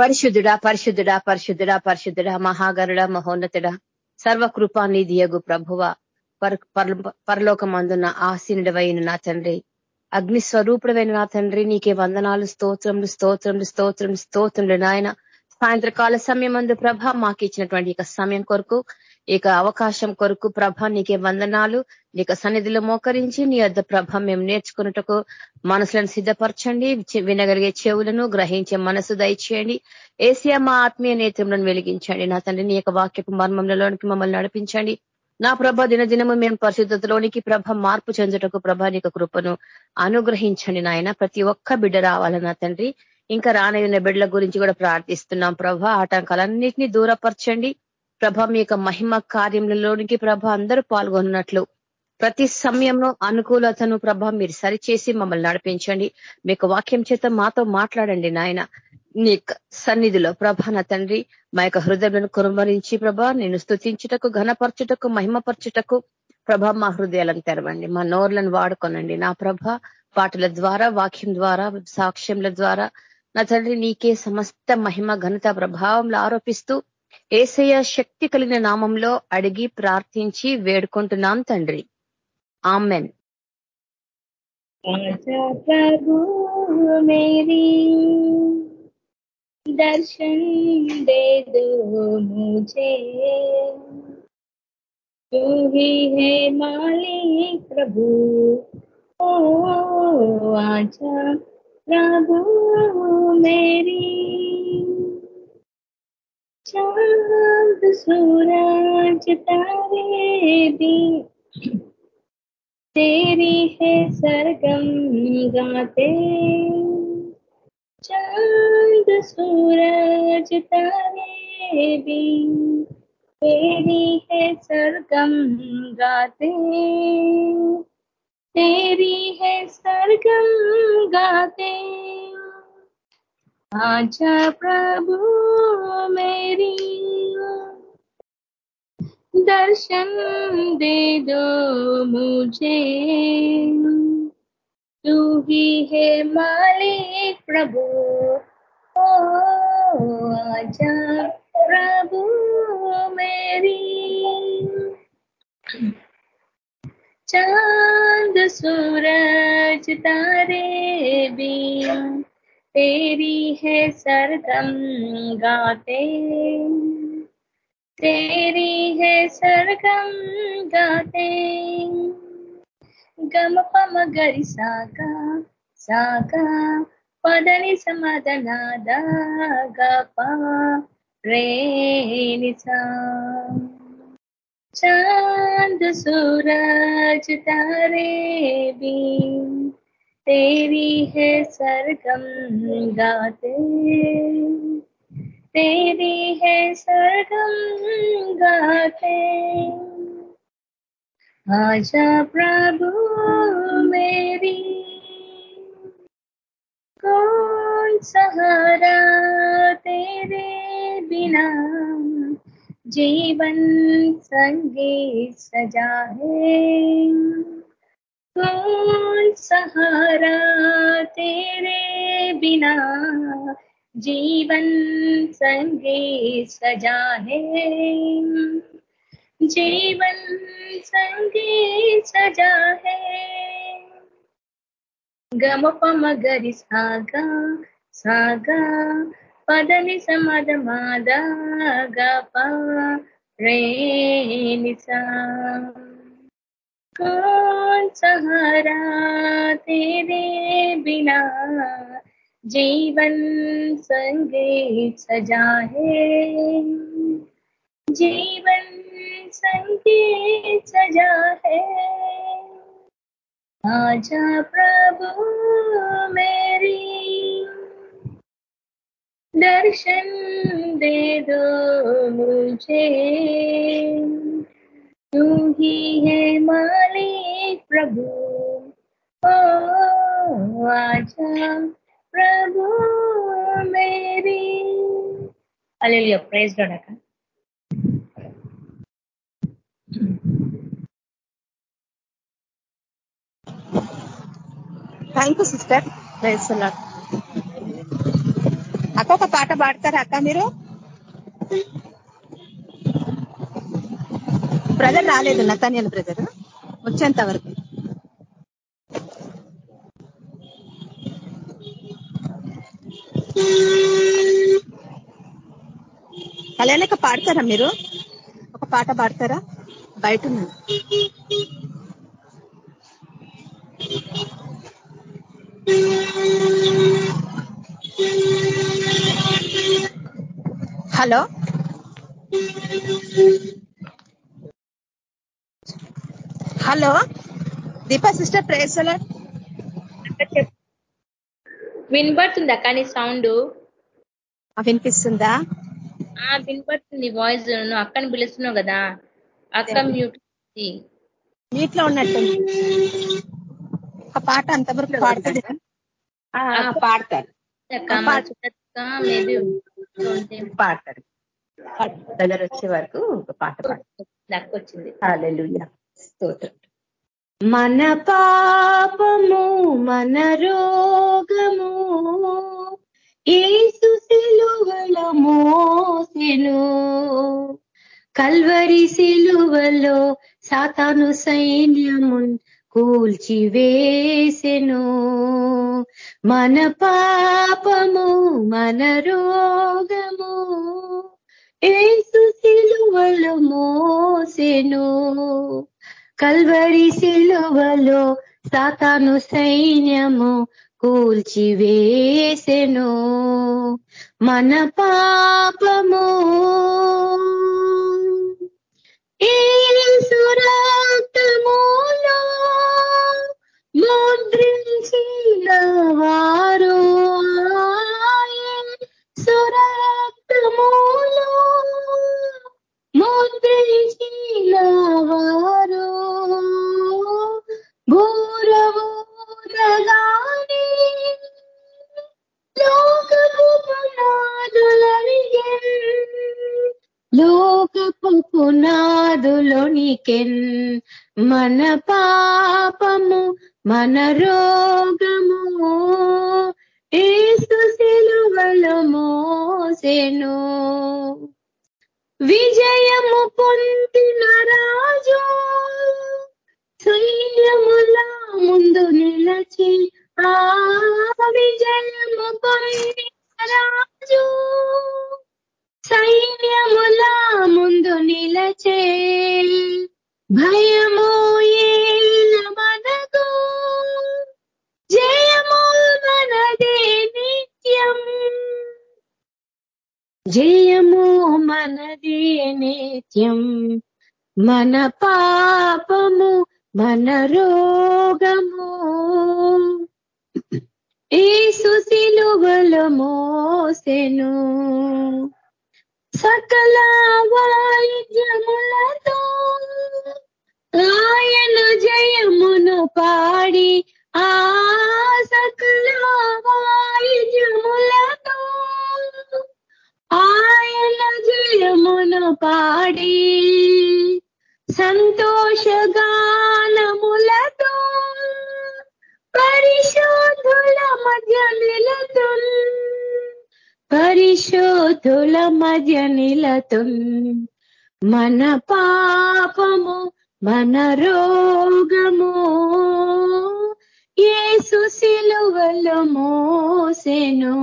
పరిశుద్ధుడా పరిశుద్ధుడా పరిశుద్ధుడా పరిశుద్ధుడా మహాగరుడ మహోన్నతుడ సర్వకృపానిధియగు ప్రభువ పరలోకమందున్న ఆసీనుడవైన నా తండ్రి. అగ్ని స్వరూపుడమైన నా తండ్రి నీకే వందనాలు స్తోత్రములు స్తోత్రములు స్తోత్రం స్తోత్రములు నాయన. సాయంత్రకాల సమయం అందు ప్రభ మాకు ఇచ్చినటువంటి సమయం కొరకు ఇక అవకాశం కొరకు ప్రభ నీకే వందనాలు. నీకు సన్నిధిలో మోకరించి నీ యొద్ ప్రభ మేము నేర్చుకున్నటకు మనసులను సిద్ధపరచండి. వినగలిగే చెవులను గ్రహించే మనసు దయచేయండి. ఏసియా మా ఆత్మీయ నేత్రములను వెలిగించండి. నా తండ్రి నీ యొక్క వాక్యపు మర్మంలోనికి మమ్మల్ని నడిపించండి. నా ప్రభ దినదినము మేము పరిశుద్ధతలోనికి ప్రభ మార్పు చెందుటకు ప్రభ నీకు కృపను అనుగ్రహించండి నాయన. ప్రతి ఒక్క బిడ్డ రావాలన్నా తండ్రి. ఇంకా రానయ్యున్న బిడ్డల గురించి కూడా ప్రార్థిస్తున్నాం ప్రభ. ఆటంకాలన్నింటినీ దూరపరచండి. ప్రభ మీ యొక్క మహిమ కార్యములలోనికి ప్రభ అందరూ పాల్గొన్నట్లు. ప్రతి సమయంలో అనుకూలతను ప్రభ మీరు సరిచేసి మమ్మల్ని నడిపించండి. మీకు వాక్యం చేత మాతో మాట్లాడండి నాయన. నీ సన్నిధిలో ప్రభ నా తండ్రి మా యొక్క హృదయాలను కురుమరించి ప్రభ నేను స్థుతించుటకు ఘనపరచుటకు మహిమపరచుటకు ప్రభ మా హృదయాలను తెరవండి. మా నోర్లను వాడుకోనండి. నా ప్రభ పాటల ద్వారా వాక్యం ద్వారా సాక్ష్యంల ద్వారా నా తండ్రి నీకే సమస్త మహిమ ఘనత ప్రభావంలో ఆరోపిస్తూ ఏసయ శక్తి కలిగిన నామంలో అడిగి ప్రార్థించి వేడుకుంటున్నాం తండ్రి ఆమెన్ ప్రభు మేరీ दर्शन दे दो मुझे तू ही है मालिक प्रभु ओ आजा प्रभु मेरी चाँद सूरज तारे भी तेरी है सरगम गाते। चाँद सूरज तारे भी तेरी है सरगम गाते। तेरी है सरगम गाते। आजा प्रभु मेरी। दर्शन दे दो मुझे। तू ही है मालिक प्रभु। ओ, आजा प्रभु मेरी। चाँद, सूरज, तारे भी तेरी है सरगम गाते तेरी है सरगम गाते गम पम गरी सागा सागा పదని సమాధనాద గప రేనిసా चांद सूरज तारे भी तेरी है सरगम, गाते। तेरी है सरगम, गाते। आजा प्रभु मेरी। कौन सहारा तेरे बिना? जीवन संगीत सजा है। कौन सहारा तेरे बिना जीवन संगे सजा है। जीवन संगे सजा है। गम पम गरि सागा सागा, पदनि समद मादा गपा रे निसा। कौन सहारा तेरे बिना? जीवन संगीत सजा है। जीवन संगीत सजा है। आजा प्रभु मेरी, दर्शन दे दो मुझे। तू ही है मालिक प्रभु ओ आजा प्रभु मेरी alleluia praise లోడక thank you sister praise అక్క ఒక పాట పాడతారా అక్క మీరు బ్రదర్ రాలేదు నతానియల్ బ్రదర్ వచ్చేంత వరకు. కళ్యాణక పాడతారా మీరు? ఒక పాట పాడతారా? బయట ఉన్నాను హలో? హలో దీపా సిస్టర్ ప్రేసలా వినపడుతుందా కానీ సౌండ్? వినిపిస్తుందా? ఆ వినపడుతుంది వాయిస్. నువ్వు అక్కని పిలుస్తున్నావు కదా. అక్క మ్యూట్ మ్యూట్లో ఉన్నట్టు ఒక పాట అంతవరకు పాడుతుంది ఆ, ఆ, పాడతారు పాడతారు దగ్గర వచ్చే వరకు ఒక పాట పాడతారు అక్క వచ్చింది. స్తోత్రం. మన పాపము మన రోగము ఏసు సిలువల మోసెను. కల్వరి సిలువలో సాతాను సైన్యము కూల్చివేసెను మన పాపము మన రోగము ఏసు సిలువలో మోసెను. కల్వరి శిలువలో సాతాను సైన్యము కూల్చివేసెను. మన పాపము ఏసు రక్తములో ముద్రించిన వారు? సురాతములో ముద్రించిన వారు భూరవూరగానే లోకపు పునాదులనిగెన్ లోకపు పునాదులోనికెన్ మన పాపము మన రోగము ఏసు సిలువలో మోసెను. విజయము పొందిన రాజు సైన్యములా ముందు నిలచి ఆ విజయము పొందిన రాజు సైన్యములా ముందు నిలచే భయము ఏల మనకు. జయము మనదే నిత్యం. జయము మనది నిత్యం. మన పాపము మన రోగము. ఏసు సిలువలో మోసెను. సకల వాయిద్యములతో ఆయన జయమును పాడి ఆ సకల ఆయన జయమును పాడి సంతోషగానములతో పరిశోధుల మధ్య నిలతున్ పరిశోధుల మధ్య నిలతున్. మన పాపము మన రోగము ఏ సుశిలువలు మోసెను.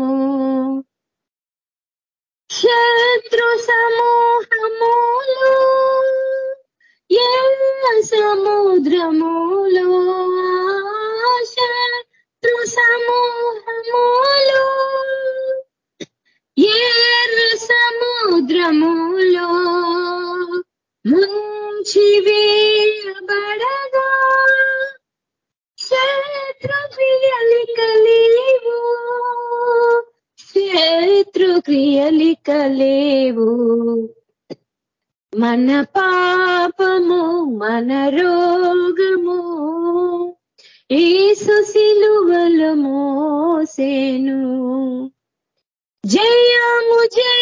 శత్రు సమూహములు ఎల్ల సముద్రములు శత్రు సమూహములు ఎర్ర సముద్రములో ముంచి వేయబడగా శత్రు ప్రియలి లేవు శత్రు క్రియలిక లేవు మన పాపము మన రోగము ఏసు సిలువలు మోసేను. జయము జయ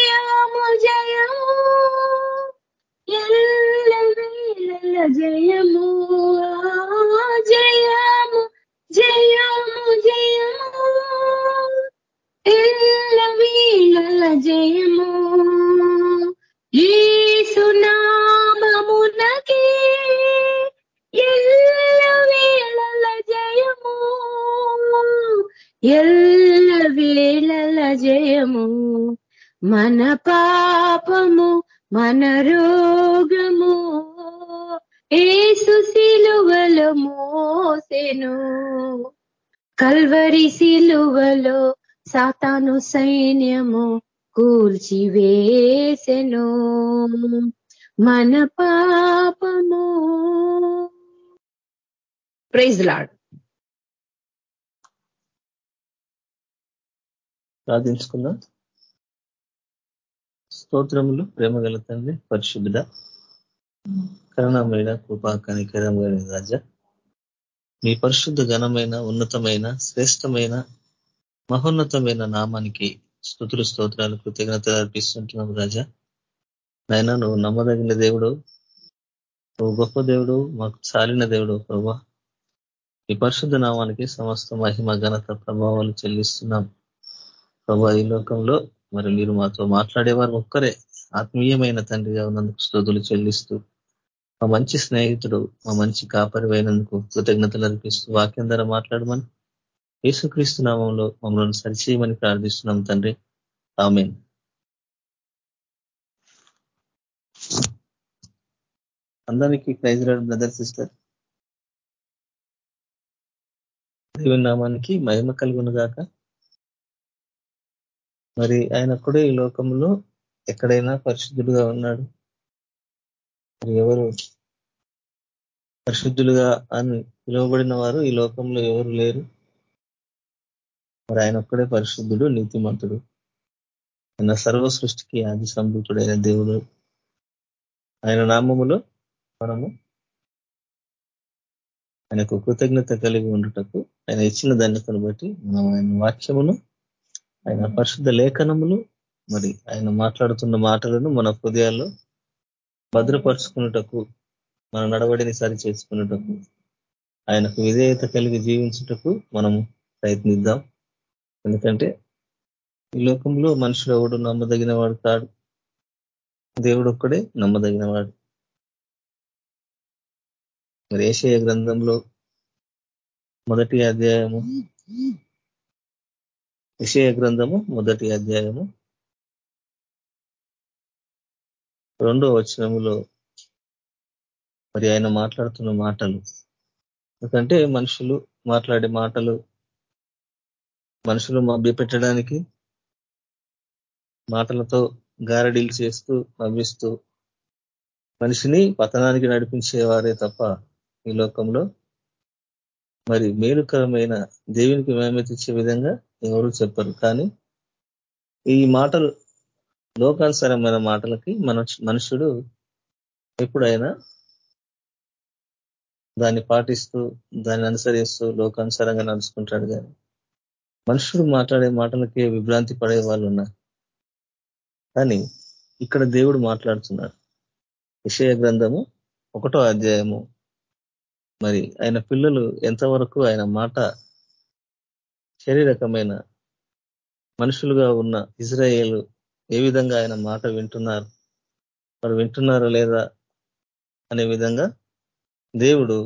సాతాను సైన్యము కూల్చివేసెను. మన పాపము. ప్రైజ్ లాడ్ ప్రార్థించుకుందాం. స్తోత్రములు ప్రేమ గల తండ్రి పరిశుద్ధ కరుణమైన కృపా కనికరం రాజ. మీ పరిశుద్ధ ఘనమైన ఉన్నతమైన శ్రేష్టమైన మహోన్నతమైన నామానికి స్థుతులు స్తోత్రాలు కృతజ్ఞతలు అర్పిస్తుంటున్నాం రాజా. నాయన నువ్వు నమ్మదగిన దేవుడు. నువ్వు గొప్ప దేవుడు మాకు చాలిన దేవుడు ప్రభా. ఈ పరిశుద్ధ నామానికి సమస్త మహిమ ఘనత ప్రభావాలు చెల్లిస్తున్నాం. ప్రభా ఈ లోకంలో మరి మీరు మాతో మాట్లాడేవారు ఒక్కరే. ఆత్మీయమైన తండ్రిగా ఉన్నందుకు స్థుతులు చెల్లిస్తూ మా మంచి స్నేహితుడు మా మంచి కాపరి అయినందుకు కృతజ్ఞతలు అర్పిస్తూ వాక్యం ద్వారా మాట్లాడమని యేసుక్రీస్తు నామంలో మమ్మల్ని సరిచేయమని ప్రార్థిస్తున్నాం తండ్రి. ఆమె అందరికీ ప్రైజ్ రాడు బ్రదర్ సిస్టర్. దేవుని నామానికి మహిమ కలుగునుగాక మరి ఆయన కూడా ఈ లోకంలో ఎక్కడైనా పరిశుద్ధుడుగా ఉన్నాడు. మరి ఎవరు పరిశుద్ధులుగా అని పిలువబడిన వారు ఈ లోకంలో ఎవరు లేరు. మరి ఆయన ఒక్కడే పరిశుద్ధుడు నీతిమంతుడు. ఆయన సర్వ సృష్టికి ఆది సంభూతుడైన దేవుడు. ఆయన నామములో మనము ఆయనకు కృతజ్ఞత కలిగి ఉండుటకు ఆయన ఇచ్చిన ధన్యతను బట్టి మనం ఆయన వాక్యమును ఆయన పరిశుద్ధ లేఖనములు మరి ఆయన మాట్లాడుతున్న మాటలను మన హృదయాల్లో భద్రపరుచుకున్నటకు మన నడవడిని సరి చేసుకున్నటకు ఆయనకు విధేయత కలిగి జీవించుటకు మనము ప్రయత్నిద్దాం. ఎందుకంటే ఈ లోకంలో మనుషులు ఎవడు నమ్మదగిన వాడు కాడు. దేవుడు ఒక్కడే నమ్మదగిన వాడు మరి ఏషయ గ్రంథంలో మొదటి అధ్యాయము విషయ గ్రంథము మొదటి అధ్యాయము రెండో వచనములో మరి ఆయన మాట్లాడుతున్న మాటలు. ఎందుకంటే మనుషులు మాట్లాడే మాటలు మనుషులు మభ్యపెట్టడానికి మాటలతో గారడీలు చేస్తూ నవ్విస్తూ మనిషిని పతనానికి నడిపించేవారే తప్ప ఈ లోకంలో మరి మేలుకరమైన దేవునికి మేమెత్తిచ్చే విధంగా ఎవరు చెప్పరు. కానీ ఈ మాటలు లోకానుసారమైన మాటలకి మన మనుషుడు ఎప్పుడైనా దాన్ని పాటిస్తూ దాన్ని అనుసరిస్తూ లోకానుసారంగా నడుచుకుంటాడు కానీ మనుషుడు మాట్లాడే మాటలకి విభ్రాంతి పడే వాళ్ళు ఉన్నారు కానీ ఇక్కడ దేవుడు మాట్లాడుతున్నాడు. విషయ గ్రంథము ఒకటో అధ్యాయము. మరి ఆయన పిల్లలు ఎంతవరకు ఆయన మాట శరీరకమైన మనుషులుగా ఉన్న ఇజ్రాయేల్ ఏ విధంగా ఆయన మాట వింటున్నారు? వారు వింటున్నారా లేదా అనే విధంగా దేవుడు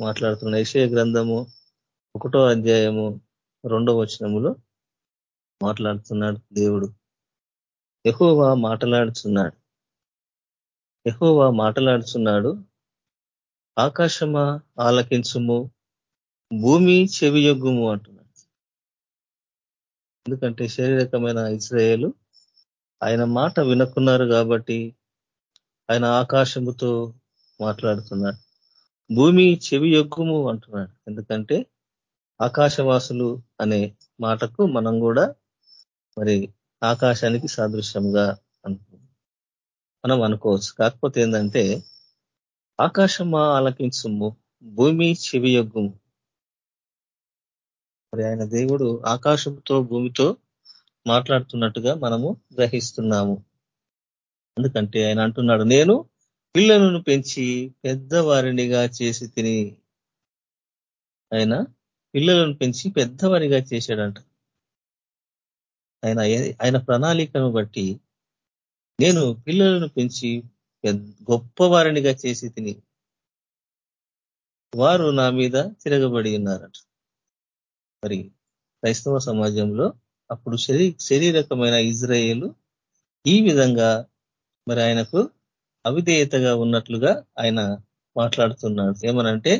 మాట్లాడుతున్న విషయ గ్రంథము ఒకటో అధ్యాయము రెండో వచనములో మాట్లాడుతున్నాడు దేవుడు. ఎహోవా మాట్లాడుచున్నాడు ఎహోవా మాట్లాడుచున్నాడు ఆకాశమా ఆలకించుము భూమి చెవియొగ్గుము అంటున్నాడు. ఎందుకంటే శారీరకమైన ఇస్రాయేలు ఆయన మాట వినకున్నారు కాబట్టి ఆయన ఆకాశముతో మాట్లాడుతున్నాడు. భూమి చెవి యొగ్గుము అంటున్నాడు. ఎందుకంటే ఆకాశవాసులు అనే మాటకు మనం కూడా మరి ఆకాశానికి సాదృశ్యంగా మనం అనుకోవచ్చు. కాకపోతే ఏంటంటే ఆకాశమా ఆలకించుము భూమి చెవియొగ్గుము. మరి ఆయన దేవుడు ఆకాశంతో భూమితో మాట్లాడుతున్నట్టుగా మనము గ్రహిస్తున్నాము. ఎందుకంటే ఆయన అంటున్నాడు నేను పిల్లలను పెంచి పెద్దవారినిగా చేసి తిని. ఆయన పిల్లలను పెంచి పెద్దవారిగా చేశాడంట. ఆయన ఆయన ప్రణాళికను బట్టి నేను పిల్లలను పెంచి గొప్పవారినిగా చేసి తిని వారు నా మీద తిరగబడి ఉన్నారట. మరి క్రైస్తవ సమాజంలో అప్పుడు శరీ శరీరకమైన ఇజ్రాయేలు ఈ విధంగా మరి ఆయనకు అవిధేయతగా ఉన్నట్లుగా ఆయన మాట్లాడుతున్నాడు. ఏమనంటే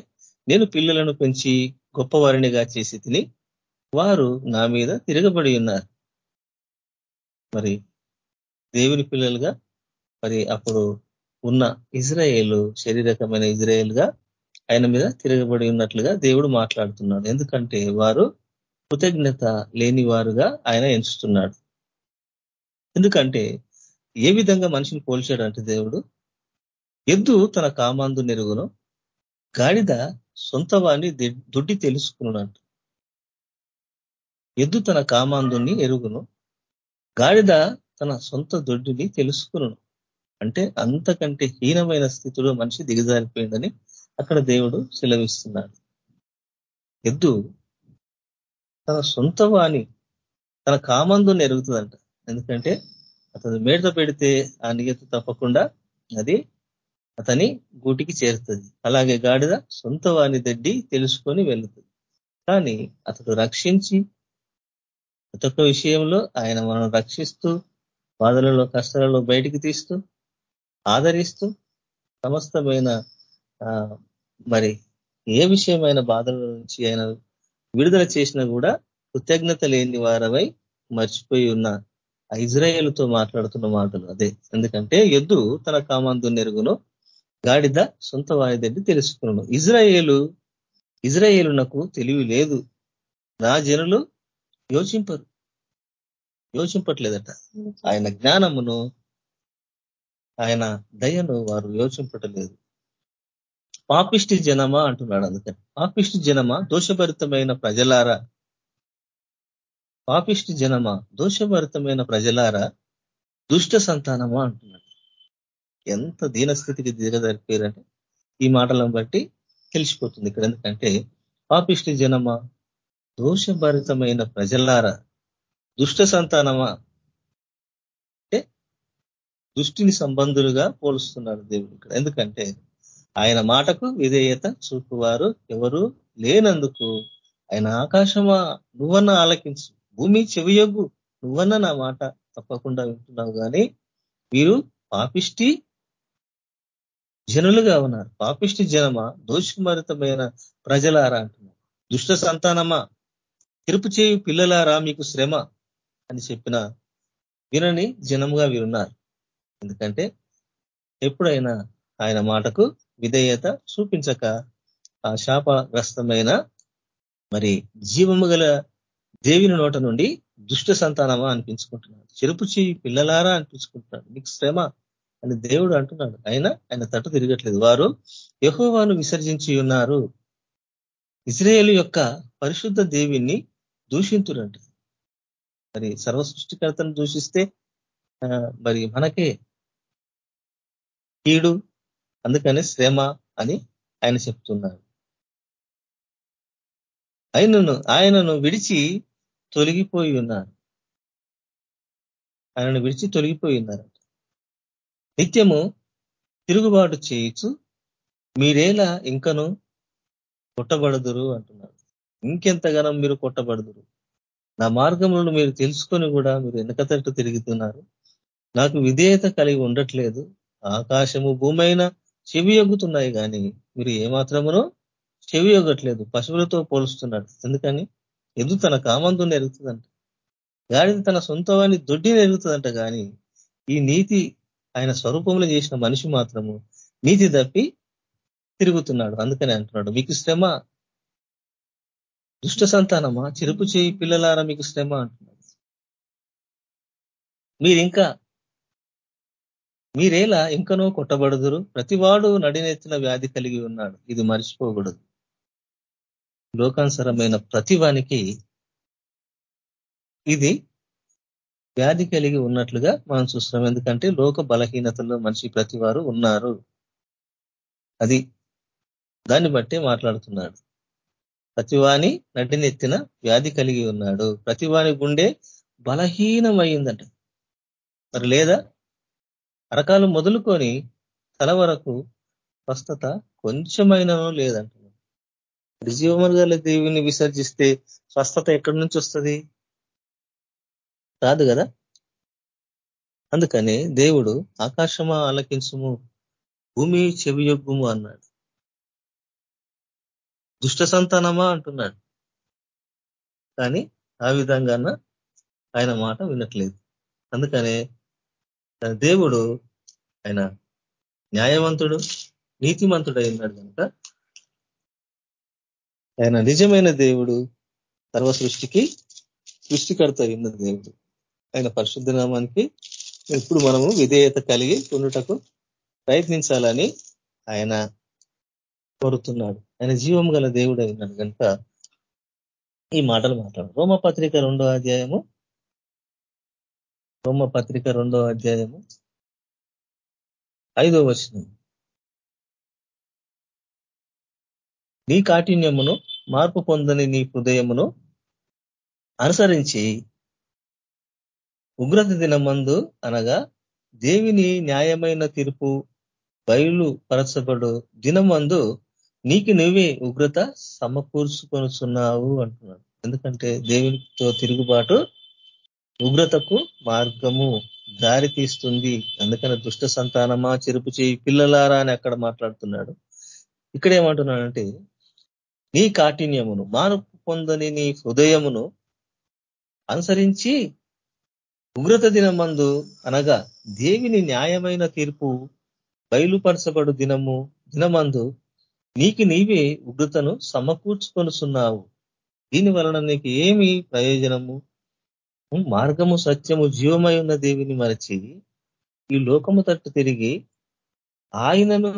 నేను పిల్లలను పెంచి గొప్పవారినిగా చేసి తిని వారు నా మీద తిరగబడి ఉన్నారు. మరి దేవుని పిల్లలుగా మరి అప్పుడు ఉన్న ఇజ్రాయేల్ శరీరకమైన ఇజ్రాయేల్గా ఆయన మీద తిరగబడి ఉన్నట్లుగా దేవుడు మాట్లాడుతున్నాడు. ఎందుకంటే వారు కృతజ్ఞత లేని వారుగా ఆయన ఎంచుతున్నాడు. ఎందుకంటే ఏ విధంగా మనిషిని పోల్చాడంటే దేవుడు ఎద్దు తన కామాందు నెరుగును గాడిద సొంత వాణ్ణి దుడ్డి తెలుసుకున్నట్టు ఎద్దు తన కామాందుని ఎరుగును గాడిద తన సొంత దొడ్డిని తెలుసుకును అంటే అంతకంటే హీనమైన స్థితిలో మనిషి దిగజారిపోయిందని అక్కడ దేవుడు సెలవిస్తున్నాడు. ఎద్దు తన సొంత వాణి తన కామందుని ఎరుగుతుందంట. ఎందుకంటే అతను మేడత పెడితే ఆ నియత తప్పకుండా అది అతని గూటికి చేరుతుంది. అలాగే గాడిద సొంత వాణి దడ్డి తెలుసుకొని వెళుతుంది కానీ అతడు రక్షించి ప్రతి విషయంలో ఆయన మనం రక్షిస్తూ బాధలలో కష్టాలలో బయటికి తీస్తూ ఆదరిస్తూ సమస్తమైన మరి ఏ విషయమైన బాధల నుంచి ఆయన విడుదల చేసినా కూడా కృతజ్ఞత లేని వారమై మర్చిపోయి ఉన్న ఇజ్రాయేల్తో మాట్లాడుతున్న మాటలు అదే. ఎందుకంటే ఎద్దు తన కామాందు నెరుగును గాడిద సొంత వాయిదని తెలుసుకున్నాను. ఇజ్రాయేలు ఇజ్రాయేలునకు తెలివి లేదు. నా జనులు యోచింపరు. యోచింపట్లేదట. ఆయన జ్ఞానమును ఆయన దయను వారు యోచింపటలేదు. పాపిష్టి జనమా అంటున్నాడు అందుకని. పాపిష్టి జనమా దోషభరితమైన ప్రజలారా? పాపిష్టి జనమా దోషభరితమైన ప్రజలారా? దుష్ట సంతానమా అంటున్నాడు. ఎంత దీనస్థితికి దిగజరిపోయారంటే ఈ మాటలను బట్టి తెలిసిపోతుంది ఇక్కడ. ఎందుకంటే పాపిష్టి జనమా దోషభరితమైన ప్రజలారా దుష్ట సంతానమా? అంటే దుష్టిని సంబంధులుగా పోలుస్తున్నారు దేవుడు ఇక్కడ. ఎందుకంటే ఆయన మాటకు విధేయత చూపువారు ఎవరు లేనందుకు ఆయన ఆకాశమా? నువ్వన్న ఆలకించు. భూమి చెవియొగ్గు నువ్వన్న నా మాట తప్పకుండా వింటున్నావు కానీ మీరు పాపిష్టి జనులుగా ఉన్నారు. పాపిష్టి జనమా? దోషమరితమైన ప్రజలారా అంటున్నారు దుష్ట సంతానమా? తిరుపు చేయు పిల్లలారా మీకు శ్రమ? అని చెప్పిన వినని జనముగా వీరున్నారు. ఎందుకంటే ఎప్పుడైనా ఆయన మాటకు విధేయత చూపించక ఆ శాపగ్రస్తమైన మరి జీవము గల దేవిని నోట నుండి దుష్ట సంతానమా అనిపించుకుంటున్నాడు. చెరుపు చేయి పిల్లలారా అనిపించుకుంటున్నాడు. మీకు శ్రమ? అని దేవుడు అంటున్నాడు. ఆయన ఆయన తట్టు తిరగట్లేదు. వారు యహోవాను విసర్జించి ఉన్నారు. ఇజ్రాయేల్ యొక్క పరిశుద్ధ దేవిని దూషింతురంట. మరి సర్వ సృష్టికర్తను దూషిస్తే మరి మనకే కీడు అందుకని శ్రమ అని ఆయన చెప్తున్నారు. ఆయనను ఆయనను విడిచి తొలగిపోయి ఉన్నారు. ఆయనను విడిచి తొలగిపోయి ఉన్నారంట. నిత్యము తిరుగుబాటు చేయొచ్చు మీరేలా ఇంకను కొట్టబడదురు అంటున్నారు. ఇంకెంతగానం మీరు కొట్టబడదురు. నా మార్గములను మీరు తెలుసుకొని కూడా మీరు వెనకతట్టు తిరుగుతున్నారు. నాకు విధేయత కలిగి ఉండట్లేదు. ఆకాశము భూమైన చెవి ఎగ్గుతున్నాయి కానీ మీరు ఏమాత్రమునో చెవి ఎగ్గట్లేదు పశువులతో పోలుస్తున్నాడు. ఎందుకని? ఎదు తన కామంతో నెరుగుతుందంట. గాడిద తన సొంతవాన్ని దొడ్డి నెరుగుతుందంట కానీ ఈ నీతి ఆయన స్వరూపంలో చేసిన మనిషి మాత్రము నీతి తప్పి తిరుగుతున్నాడు. అందుకని అంటున్నాడు మీకు శ్రమ దుష్ట సంతానమా? చిరుపు చేయి పిల్లలారా మీకు శ్రమ అంటున్నాడు. మీరింకా మీరేలా ఇంకనో కొట్టబడుదురు? ప్రతివాడు నడినెత్తిన వ్యాధి కలిగి ఉన్నాడు. ఇది మర్చిపోకూడదు. లోకానుసరమైన ప్రతివానికి ఇది వ్యాధి కలిగి ఉన్నట్లుగా మనం చూస్తున్నాం. ఎందుకంటే లోక బలహీనతలో మనిషి ప్రతి ఉన్నారు. అది దాన్ని బట్టే మాట్లాడుతున్నాడు. ప్రతివాని నడ్డినెత్తిన వ్యాధి కలిగి ఉన్నాడు. ప్రతివాని గుండె బలహీనమైందంట. మరి లేదా అరకాలు మొదలుకొని తల వరకు స్వస్థత కొంచెమైనను లేదంటున్నాడు జీవములు దేవుని దేవిని విసర్జిస్తే స్వస్థత ఎక్కడి నుంచి వస్తుంది? రాదు కదా? అందుకని దేవుడు ఆకాశమా ఆలకించుము భూమి చెవియొగ్గుము అన్నాడు. దుష్ట సంతానమా అంటున్నాడు. కానీ ఆ విధంగాన ఆయన మాట వినట్లేదు. అందుకనే దేవుడు ఆయన న్యాయవంతుడు నీతిమంతుడు అయినాడు కనుక ఆయన నిజమైన దేవుడు సర్వ సృష్టికి సృష్టికర్త అయిన దేవుడు. ఆయన పరిశుద్ధ నామానికి ఇప్పుడు మనము విధేయత కలిగి ఉండుటకు ప్రయత్నించాలని ఆయన కోరుతున్నాడు. ఆయన జీవం గల దేవుడు అయినాడు కనుక ఈ మాటలు మాట్లాడు. రోమపత్రిక రెండో అధ్యాయము. రోమపత్రిక రెండో అధ్యాయము. ఐదో వచనం. నీ కాఠిన్యమును మార్పు పొందని నీ హృదయమును అనుసరించి ఉగ్రత దినమందు అనగా దేవిని న్యాయమైన తీర్పు బయలు పరచబడు దినమందు నీకు నువ్వే ఉగ్రత సమకూర్చుకొనుచున్నావు అంటున్నాడు. ఎందుకంటే దేవునితో తిరుగుబాటు ఉగ్రతకు మార్గము దారి తీస్తుంది. అందుకని దుష్ట సంతానమా చెరుపు చేయి పిల్లలారా అని అక్కడ మాట్లాడుతున్నాడు. ఇక్కడ ఏమంటున్నాడంటే నీ కాఠిన్యమును మార్పు పొందని నీ హృదయమును అనుసరించి ఉగ్రత దినమందు అనగా దేవిని న్యాయమైన తీర్పు బయలుపరచబడు దినము దినమందు నీకు నీవే ఉగ్రతను సమకూర్చుకొనుసున్నావు దీని వలన నీకు ఏమి ప్రయోజనము? మార్గము సత్యము జీవమై ఉన్న దేవిని మరచి ఈ లోకము తట్టు తిరిగి ఆయనను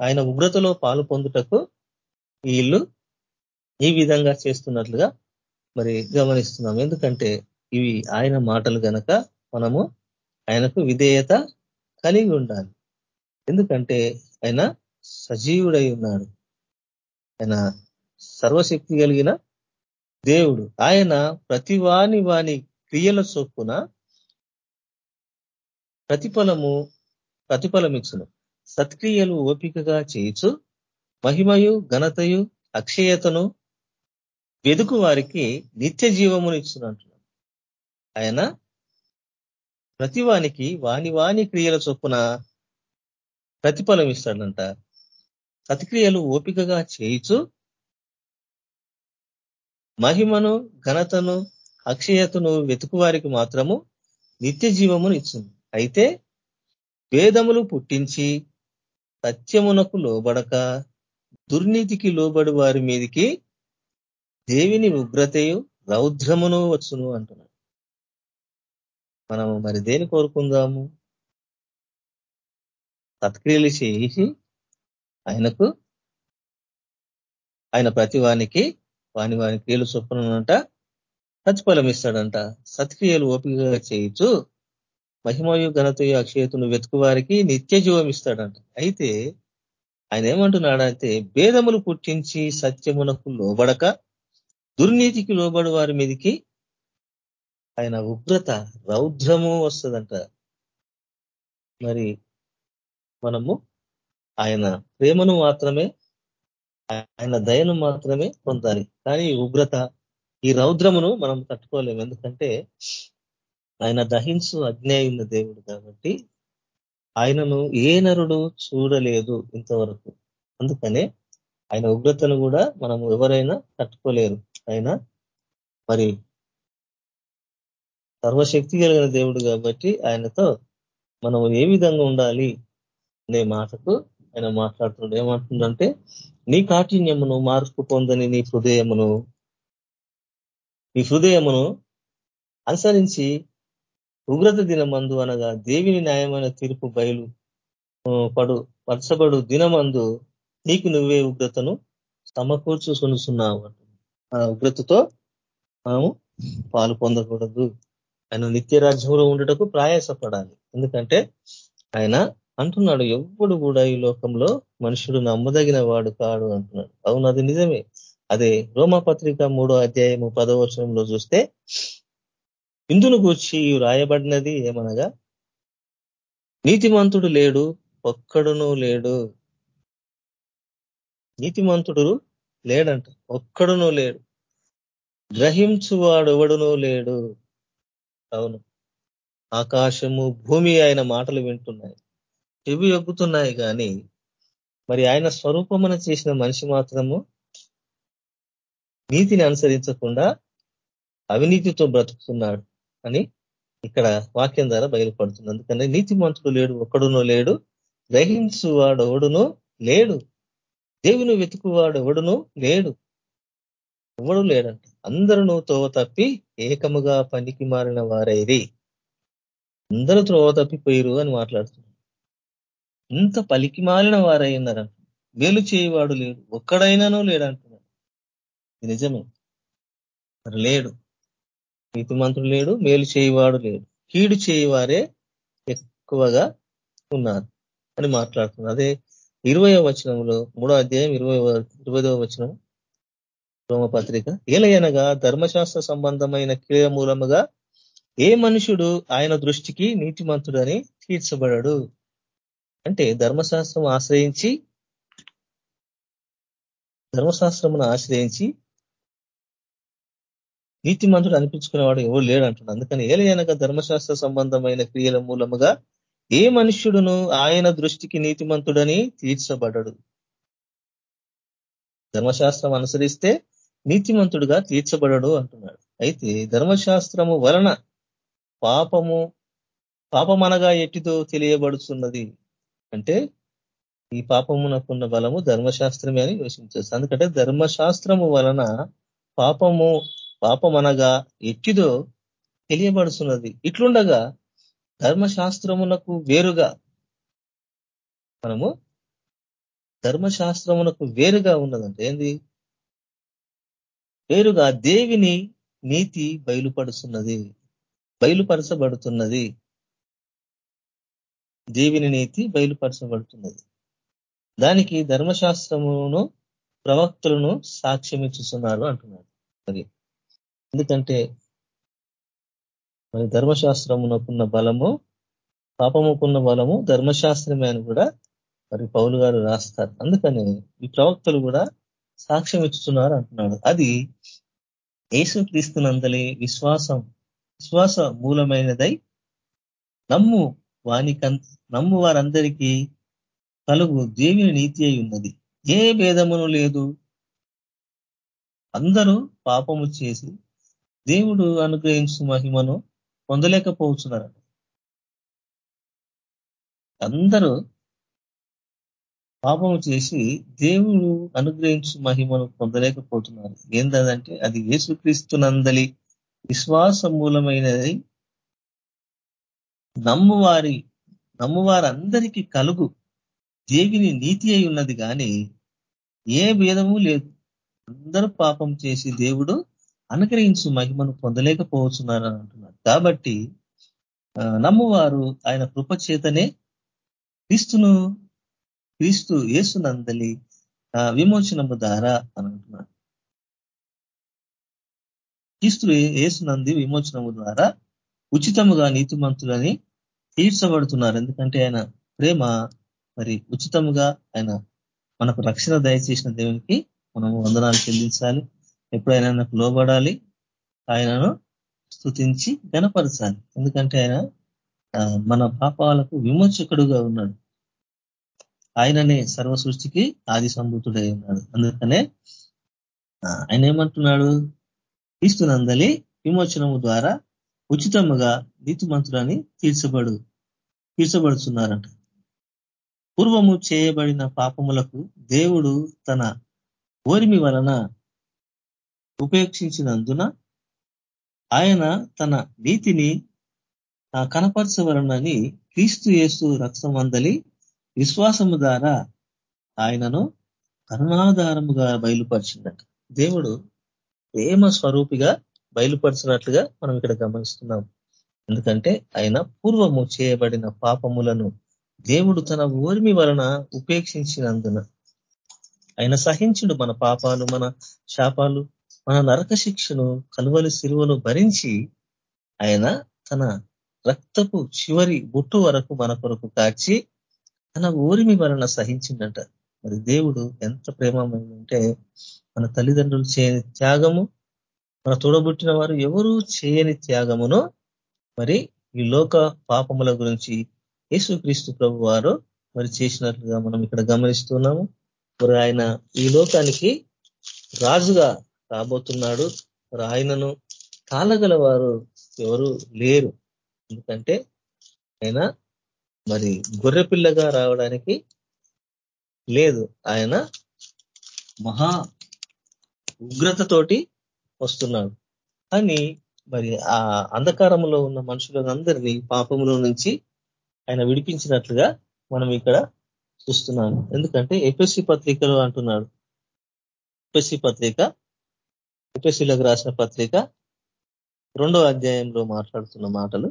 ఆయన ఉగ్రతలో పాలు పొందుటకు వీళ్ళు ఈ విధంగా చేస్తున్నట్లుగా మరి గమనిస్తున్నాం ఎందుకంటే ఇవి ఆయన మాటలు కనుక మనము ఆయనకు విధేయత కలిగి ఉండాలి. ఎందుకంటే ఆయన సజీవుడై ఉన్నాడు. ఆయన సర్వశక్తి కలిగిన దేవుడు. ఆయన ప్రతి వాని వాని క్రియల చొప్పున ప్రతిఫలము ప్రతిఫలమిచ్చును. సత్క్రియలు ఓపికగా చేయొచ్చు మహిమయు ఘనతయు అక్షయతను వెదుకు వారికి నిత్య జీవమును ఇచ్చునంటున్నాడు ఆయన ప్రతి వానికి వాని వాని క్రియల చొప్పున ప్రతిఫలం ఇస్తాడంట. ప్రతిక్రియలు ఓపికగా చేయిచు మహిమను ఘనతను అక్షయతను వెతుకు వారికి మాత్రము నిత్య జీవమును ఇచ్చింది అయితే వేదములు పుట్టించి సత్యమునకు లోబడక దుర్నీతికి లోబడి వారి మీదికి దేవిని ఉగ్రతయు రౌద్రమును వచ్చును అంటున్నాడు. మనము మరి దేని కోరుకుందాము? సత్క్రియలు చేసి ఆయనకు ఆయన ప్రతి వానికి వాని వాని క్రియలు చొప్పునంట ప్రతిఫలం ఇస్తాడంట. సత్క్రియలు ఓపికగా చేయొచ్చు మహిమయు ఘనతయు అక్షయతును వెతుకు వారికి నిత్య జీవం ఇస్తాడంట. అయితే ఆయన ఏమంటున్నాడంటే భేదములు పుట్టించి సత్యమునకు లోబడక దుర్నీతికి లోబడి వారి మీదికి ఆయన ఉగ్రత రౌద్రము వస్తుందంట. మరి మనము ఆయన ప్రేమను మాత్రమే ఆయన దయను మాత్రమే పొందాలి. కానీ ఉగ్రత ఈ రౌద్రమును మనం తట్టుకోలేము. ఎందుకంటే ఆయన దహించు అజ్ఞాయున్న దేవుడు కాబట్టి ఆయనను ఏ నరుడు చూడలేదు ఇంతవరకు. అందుకనే ఆయన ఉగ్రతను కూడా మనం ఎవరైనా తట్టుకోలేరు. ఆయన మరి సర్వశక్తి కలిగిన దేవుడు కాబట్టి ఆయనతో మనం ఏ విధంగా ఉండాలి అనే మాటకు ఆయన మాట్లాడుతున్నాడు ఏమంటుందంటే నీ కాఠిన్యమును మార్పు పొందని నీ హృదయమును నీ హృదయమును అనుసరించి ఉగ్రత దినమందు అనగా దేవిని న్యాయమైన తీర్పు బయలు పడు పరచబడు దినమందు నీకు నువ్వే ఉగ్రతను సమకూర్చు సునుసున్నావు ఆ ఉగ్రతతో మనము పాలు పొందకూడదు. ఆయన నిత్య రాజ్యంలో ఉండటకు ప్రయాసపడాలి. ఎందుకంటే ఆయన అంటున్నాడు ఎప్పుడు కూడా ఈ లోకంలో మనుషుడు నమ్మదగిన వాడు కాడు అంటున్నాడు. అవును అది నిజమే. అదే రోమపత్రిక మూడో అధ్యాయము పదవర్షంలో చూస్తే ఇందును గూర్చి రాయబడినది ఏమనగా నీతిమంతుడు లేడు ఒక్కడును లేడు. నీతిమంతుడు లేడంట ఒక్కడును లేడు. గ్రహించువాడు ఎవడునూ లేడు. అవును. ఆకాశము భూమి ఆయన మాటలు వింటున్నాయి. చెవి ఎగ్గుతున్నాయి కానీ మరి ఆయన స్వరూపమున చేసిన మనిషి మాత్రము నీతిని అనుసరించకుండా అవినీతితో బ్రతుకుతున్నాడు అని ఇక్కడ వాక్యం ద్వారా బయలుపడుతుంది. అందుకని నీతి మంత్రుడు లేడు ఒక్కడునో లేడు గ్రహించువాడు ఎవడునో లేడు. దేవుని వెతుకువాడు ఎవడునో లేడు. ఎవడు లేడంట అందరూ త్రోవ తప్పి ఏకముగా పనికి మారిన వారైరి. అందరూ త్రోవ తప్పిపోయిరు అని మాట్లాడుతున్నారు. ఇంత పలికి మారిన వారై ఉన్నారంట మేలు చేయవాడు లేడు. ఒక్కడైనానూ లేడంటున్నాడు నిజమే. మరి లేడు. నీతిమంతుడు లేడు మేలు చేయవాడు లేడు. కీడు చేయవారే ఎక్కువగా ఉన్నారు అని మాట్లాడుతున్నారు. అదే ఇరవయో వచనంలో మూడో అధ్యాయం ఇరవై ఇరవైదవ వచనం. రోమపత్రిక ఏలయనగా ధర్మశాస్త్ర సంబంధమైన క్రియ మూలముగా ఏ మనుషుడు ఆయన దృష్టికి నీతిమంతుడని తీర్చబడడు? అంటే ధర్మశాస్త్రం ఆశ్రయించి ధర్మశాస్త్రమును ఆశ్రయించి నీతిమంతుడు అనిపించుకునేవాడు ఎవరు లేడు అంటున్నాడు. అందుకని ఏలయనగా ధర్మశాస్త్ర సంబంధమైన క్రియల మూలముగా ఏ మనుష్యుడును ఆయన దృష్టికి నీతిమంతుడని తీర్చబడడు? ధర్మశాస్త్రం అనుసరిస్తే నీతిమంతుడుగా తీర్చబడడు అంటున్నాడు. అయితే ధర్మశాస్త్రము వలన పాపము పాపమనగా ఎట్టిదో తెలియబడుతున్నది అంటే ఈ పాపమునకున్న బలము ధర్మశాస్త్రమే అని యోచించచ్చు ఎందుకంటే ధర్మశాస్త్రము వలన పాపము పాపమనగా ఎట్టిదో తెలియబడుతున్నది ఇట్లుండగా ధర్మశాస్త్రమునకు వేరుగా మనము ధర్మశాస్త్రమునకు వేరుగా ఉన్నదంటే ఏంది? వేరుగా దేవిని నీతి బయలుపడుతున్నది బయలుపరచబడుతున్నది. దేవిని నీతి బయలుపరచబడుతున్నది. దానికి ధర్మశాస్త్రమును ప్రవక్తులను సాక్ష్యం ఇచ్చుతున్నారు అంటున్నారు మరి ఎందుకంటే మరి ధర్మశాస్త్రమునకున్న బలము పాపముకున్న బలము ధర్మశాస్త్రమే అని కూడా మరి పౌలు గారు రాస్తారు. అందుకని ఈ ప్రవక్తలు కూడా సాక్ష్యం ఇచ్చుతున్నారు అంటున్నాడు. అది యేసు క్రీస్తునందలి విశ్వాసం విశ్వాస మూలమైనదై నమ్ము వానికం నమ్ము వారందరికీ కలుగు దేవుని నీతి అయి ఉన్నది. ఏ భేదమును లేదు. అందరూ పాపము చేసి దేవుడు అనుగ్రహించిన మహిమను పొందలేకపోతున్నారు అందరూ పాపము చేసి దేవుడు అనుగ్రహించు మహిమను పొందలేకపోతున్నారు. ఏంటంటే అది యేసుక్రీస్తునందలి విశ్వాస మూలమైనది నమ్మువారి నమ్మువారందరికీ కలుగు. దేవిని నీతి అయి ఉన్నది కానీ ఏ భేదము లేదు. అందరూ పాపం చేసి దేవుడు అనుగ్రహించు మహిమను పొందలేకపోతున్నారు అని అంటున్నారు. కాబట్టి నమ్మువారు ఆయన కృపచేతనే క్రీస్తును క్రీస్తు యేసునందలి విమోచనము ద్వారా అని అంటున్నాడు క్రీస్తు యేసునంది విమోచనము ద్వారా ఉచితముగా నీతిమంతులని తీర్చబడుతున్నారు. ఎందుకంటే ఆయన ప్రేమ మరి ఉచితముగా ఆయన మనకు రక్షణ దయచేసిన దేవునికి మనము వందనాలు చెల్లించాలి. ఎప్పుడైనా నాకు లోబడాలి. ఆయనను స్థుతించి గనపరచాలి ఎందుకంటే ఆయన మన పాపాలకు విమోచకుడుగా ఉన్నాడు. ఆయననే సర్వ సృష్టికి ఆది సంభూతుడై ఉన్నాడు. అందుకనే ఆయన ఏమంటున్నాడు? క్రీస్తునందలి విమోచనము ద్వారా ఉచితముగా నీతిమంతుడని తీర్చబడు తీర్చబడుతున్నారంట పూర్వము చేయబడిన పాపములకు దేవుడు తన ఓరిమి వలన ఉపేక్షించినందున ఆయన తన నీతిని కనపరచవలనని క్రీస్తు యేసు రక్తమందలి విశ్వాసము ద్వారా ఆయనను కరుణాధారముగా బయలుపరిచిందట. దేవుడు ప్రేమ స్వరూపిగా బయలుపరిచినట్లుగా మనం ఇక్కడ గమనిస్తున్నాం. ఎందుకంటే ఆయన పూర్వము చేయబడిన పాపములను దేవుడు తన ఓర్మి వలన ఉపేక్షించినందున ఆయన సహించుడు మన పాపాలు మన శాపాలు మన నరక శిక్షను కలువలి సిరువను భరించి ఆయన తన రక్తపు చివరి బుట్టు వరకు మన కొరకు కాచి తన ఊరిమి వలన సహించిందట. మరి దేవుడు ఎంత ప్రేమమైందంటే మన తల్లిదండ్రులు చేయని త్యాగము మన తోడబుట్టిన వారు ఎవరూ చేయని త్యాగమును మరి ఈ లోక పాపముల గురించి యేసుక్రీస్తు ప్రభు వారు మరి చేసినట్లుగా మనం ఇక్కడ గమనిస్తున్నాము. మరి ఆయన ఈ లోకానికి రాజుగా రాబోతున్నాడు. మరి ఆయనను కాలగల వారు ఎవరు లేరు. ఎందుకంటే ఆయన మరి గొర్రెపిల్లగా రావడానికి లేదు. ఆయన మహా ఉగ్రతతోటి వస్తున్నాడు. కానీ మరి ఆ అంధకారంలో ఉన్న మనుషులందరినీ పాపములో నుంచి ఆయన విడిపించినట్లుగా మనం ఇక్కడ చూస్తున్నాను ఎందుకంటే ఎపిఎస్సి పత్రికలు అంటున్నాడు. ఎపిఎస్సి పత్రిక ఎపిఎస్సిలకు రాసిన పత్రిక రెండో అధ్యాయంలో మాట్లాడుతున్న మాటలు.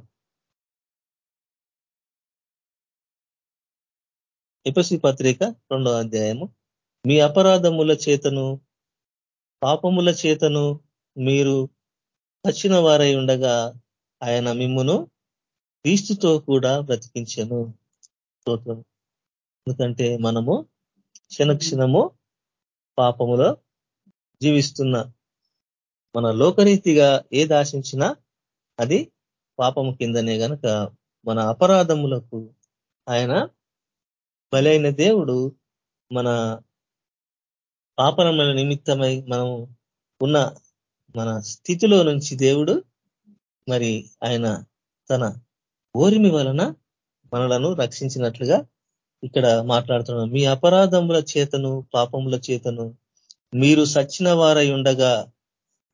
ఎపసి పత్రిక రెండో అధ్యాయము. మీ అపరాధముల చేతను పాపముల చేతను మీరు వచ్చిన వారై ఉండగా ఆయన మిమ్మును క్రీస్తుతో కూడా బ్రతికించను. స్తోత్రం. ఎందుకంటే మనము క్షణక్షణము పాపములో జీవిస్తున్న మన లోకరీతిగా ఏది ఆశించినా అది పాపము కిందనే గనక మన అపరాధములకు ఆయన బలైన దేవుడు మన పాపనముల నిమిత్తమై మనం ఉన్న మన స్థితిలో నుంచి దేవుడు మరి ఆయన తన ఓరిమి వలన మనలను రక్షించినట్లుగా ఇక్కడ మాట్లాడుతున్నాం మీ అపరాధముల చేతను పాపముల చేతను మీరు సచ్చిన వారై ఉండగా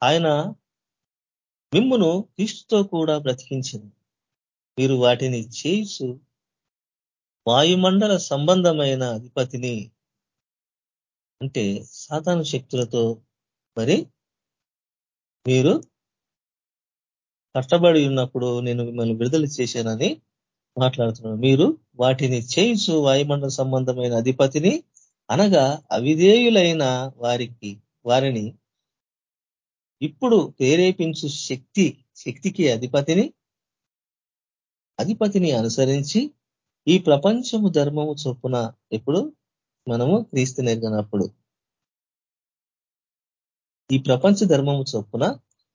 ఆయన మిమ్మును క్రీస్తుతో కూడా బ్రతికించింది మీరు వాటిని చేయిచు వాయుమండల సంబంధమైన అధిపతిని అంటే సాధారణ శక్తులతో మరి మీరు కష్టపడి ఉన్నప్పుడు నేను మిమ్మల్ని విడుదల చేశానని మాట్లాడుతున్నాను. మీరు వాటిని చేయించు వాయుమండల సంబంధమైన అధిపతిని అనగా అవిధేయులైన వారికి వారిని ఇప్పుడు ప్రేరేపించు శక్తి శక్తికి అధిపతిని అధిపతిని అనుసరించి ఈ ప్రపంచము ధర్మము చొప్పున ఎప్పుడు మనము క్రీస్తు నెరగనప్పుడు. ఈ ప్రపంచ ధర్మము చొప్పున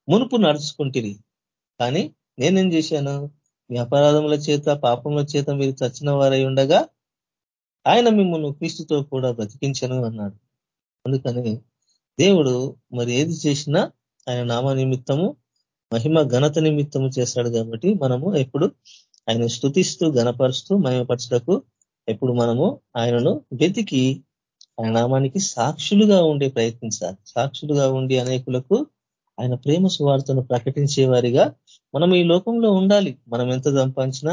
మునుపు నడుచుకుంటుంది కానీ నేనేం చేశాను? మీ అపరాధముల చేత పాపముల చేత మీరు చచ్చిన వారై ఉండగా ఆయన మిమ్మల్ని క్రీస్తుతో కూడా బ్రతికించను అన్నాడు. అందుకని దేవుడు మరి ఏది చేసినా ఆయన నామ నిమిత్తము మహిమ ఘనత నిమిత్తము చేస్తాడు కాబట్టి మనము ఎప్పుడు ఆయన స్థుతిస్తూ గణపరుస్తూ మహిమపరచుటకు ఎప్పుడు మనము ఆయనను వెతికి ఆయన నామానికి సాక్షులుగా ఉండే ప్రయత్నించాలి. సాక్షులుగా ఉండి అనేకులకు ఆయన ప్రేమ సువార్తను ప్రకటించే వారిగా మనం ఈ లోకంలో ఉండాలి. మనం ఎంత సంపాదించినా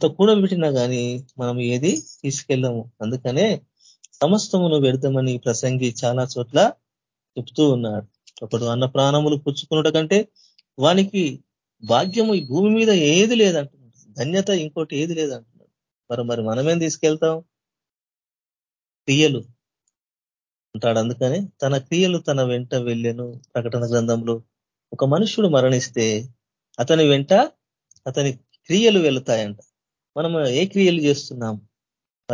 ఎంత కూడబెట్టినా కానీ మనం ఏది తీసుకెళ్ళము. అందుకనే సమస్తమును వ్యర్థమని ప్రసంగి చాలా చోట్ల చెప్తూ ఉన్నాడు. ఒకడు అన్న ప్రాణములు పుచ్చుకున్నట కంటే వానికి భాగ్యము ఈ భూమి మీద ఏది లేదంట. ధన్యత ఇంకోటి ఏది లేదంటున్నాడు. మరి మరి మనమేం తీసుకెళ్తాం? క్రియలు. అంటాడు. అందుకనే తన క్రియలు తన వెంట వెళ్ళెను. ప్రకటన గ్రంథంలో ఒక మనుషుడు మరణిస్తే అతని వెంట అతని క్రియలు వెళుతాయంట. మనం ఏ క్రియలు చేస్తున్నాం?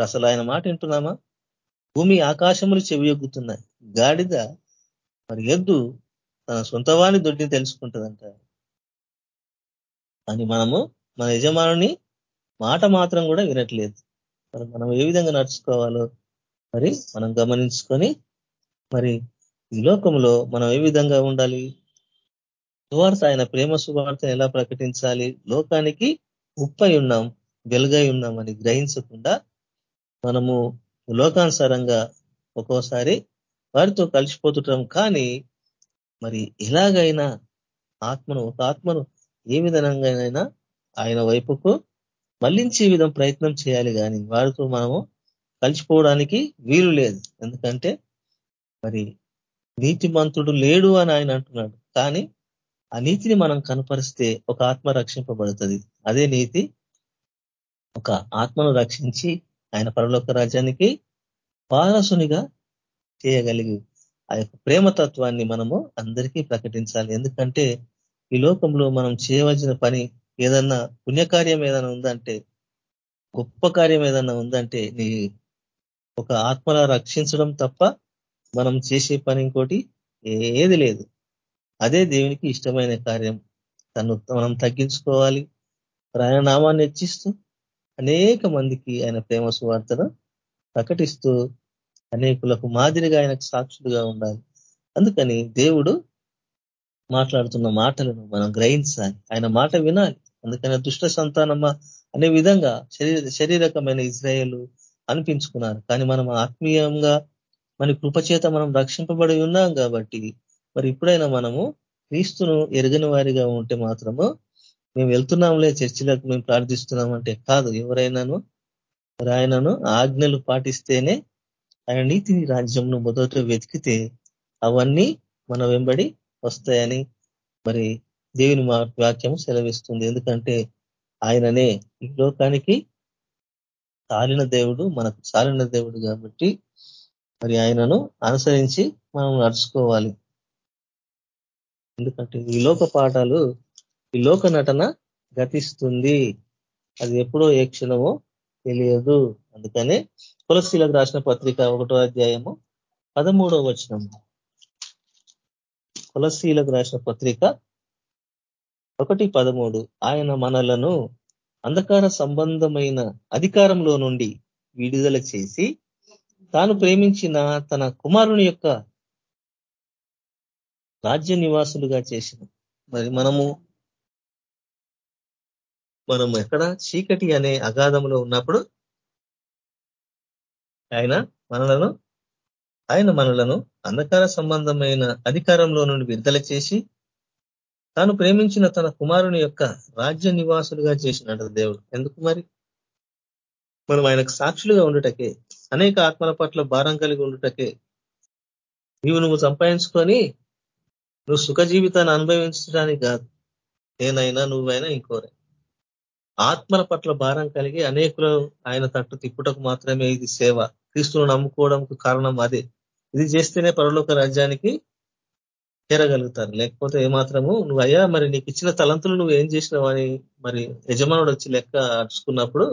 అసలు ఆయన మాట వింటున్నామా? భూమి ఆకాశములు చెవియొగ్గుతున్నాయి గాడిద మరి ఎద్దు తన సొంతవాణి దొడ్డిని తెలుసుకుంటుందంట. అని మనము మన యజమానుని మాట మాత్రం కూడా వినట్లేదు. మరి మనం ఏ విధంగా నడుచుకోవాలో మరి మనం గమనించుకొని మరి ఈ లోకంలో మనం ఏ విధంగా ఉండాలి? సువార్త ఆయన ప్రేమ సువార్తను ఎలా ప్రకటించాలి? లోకానికి ఉప్పై ఉన్నాం వెలుగై ఉన్నాం అని గ్రహించకుండా మనము లోకానుసారంగా ఒక్కోసారి వారితో కలిసిపోతుంటాం. కానీ మరి ఎలాగైనా ఆత్మను ఒక ఆత్మను ఏ విధంగానైనా ఆయన వైపుకు మళ్ళించే విధం ప్రయత్నం చేయాలి కానీ వారితో మనము కలిసిపోవడానికి వీలు లేదు. ఎందుకంటే మరి నీతిమంతుడు లేడు అని ఆయన అంటున్నాడు. కానీ ఆ నీతిని మనం కనపరిస్తే ఒక ఆత్మ రక్షింపబడుతుంది. అదే నీతి ఒక ఆత్మను రక్షించి ఆయన పరలోక రాజ్యానికి వారసునిగా చేయగలిగి ఆ యొక్క ప్రేమతత్వాన్ని మనము అందరికీ ప్రకటించాలి. ఎందుకంటే ఈ లోకంలో మనం చేయవలసిన పని ఏదన్నా పుణ్యకార్యం ఏదైనా ఉందంటే గొప్ప కార్యం ఏదన్నా ఉందంటే నీ ఒక ఆత్మల రక్షించడం తప్ప మనం చేసే పని ఇంకోటి ఏది లేదు. అదే దేవునికి ఇష్టమైన కార్యం. తను మనం తగ్గించుకోవాలి. ఆయన నామాన్ని హెచ్చిస్తూ అనేక మందికి ఆయన ప్రేమ సువార్తను ప్రకటిస్తూ అనేకులకు మాదిరిగా ఆయనకు సాక్షులుగా ఉండాలి. అందుకని దేవుడు మాట్లాడుతున్న మాటలను మనం గ్రహించాలి. ఆయన మాట వినాలి. అందుకని దుష్ట సంతానమా అనే విధంగా శరీర శరీరకమైన ఇజ్రాయేలు అనిపించుకున్నారు. కానీ మనం ఆత్మీయంగా మన కృపచేత మనం రక్షింపబడి ఉన్నాం కాబట్టి మరి ఇప్పుడైనా మనము క్రీస్తును ఎరగని వారిగా ఉంటే మాత్రము మేము వెళ్తున్నాంలే చర్చిలకు మేము ప్రార్థిస్తున్నామంటే కాదు. ఎవరైనాను మరి ఆయనను ఆజ్ఞలు పాటిస్తేనే ఆయన నీతి రాజ్యంను మొదట వెతికితే అవన్నీ మన వెంబడి వస్తాయని మరి దేవుని వాక్యం సెలవిస్తుంది. ఎందుకంటే ఆయననే ఈ లోకానికి సాలిన దేవుడు మనకు సాలిన దేవుడు కాబట్టి మరి ఆయనను అనుసరించి మనం నడుచుకోవాలి. ఎందుకంటే ఈ లోక పాఠాలు ఈ లోక నటన గతిస్తుంది. అది ఎప్పుడో ఏ క్షణమో తెలియదు. అందుకనే తులసీలకు రాసిన పత్రిక ఒకటో అధ్యాయము పదమూడవ వచనము. తులసీలకు రాసిన పత్రిక ఒకటి పదమూడు. ఆయన మనలను అంధకార సంబంధమైన అధికారంలో నుండి విడుదల చేసి తాను ప్రేమించిన తన కుమారుని యొక్క రాజ్య నివాసులుగా చేసిన. మరి మనము మనం ఎక్కడ చీకటి అనే అగాధంలో ఉన్నప్పుడు ఆయన మనలను ఆయన మనలను అంధకార సంబంధమైన అధికారంలో నుండి విడుదల చేసి తాను ప్రేమించిన తన కుమారుని యొక్క రాజ్య నివాసులుగా చేసినాడు దేవుడు. ఎందుకు మరి? మనం ఆయనకు సాక్షులుగా ఉండుటకే అనేక ఆత్మల పట్ల భారం కలిగి ఉండుటకే నీవు నువ్వు సంపాదించుకొని నువ్వు సుఖ జీవితాన్ని అనుభవించడానికి కాదు. నేనైనా నువ్వైనా ఇంకోరే. ఆత్మల పట్ల భారం కలిగి అనేకులు ఆయన తట్టు తిప్పుటకు మాత్రమే ఇది సేవ. క్రీస్తును నమ్ముకోవడానికి కారణం అదే. ఇది చేస్తేనే పరలోక రాజ్యానికి చేరగలుగుతారు. లేకపోతే ఏమాత్రము నువ్వు అయ్యా మరి నీకు ఇచ్చిన తలంతులు నువ్వు ఏం చేసినావు అని మరి యజమానుడు వచ్చి లెక్క అడుచుకున్నప్పుడు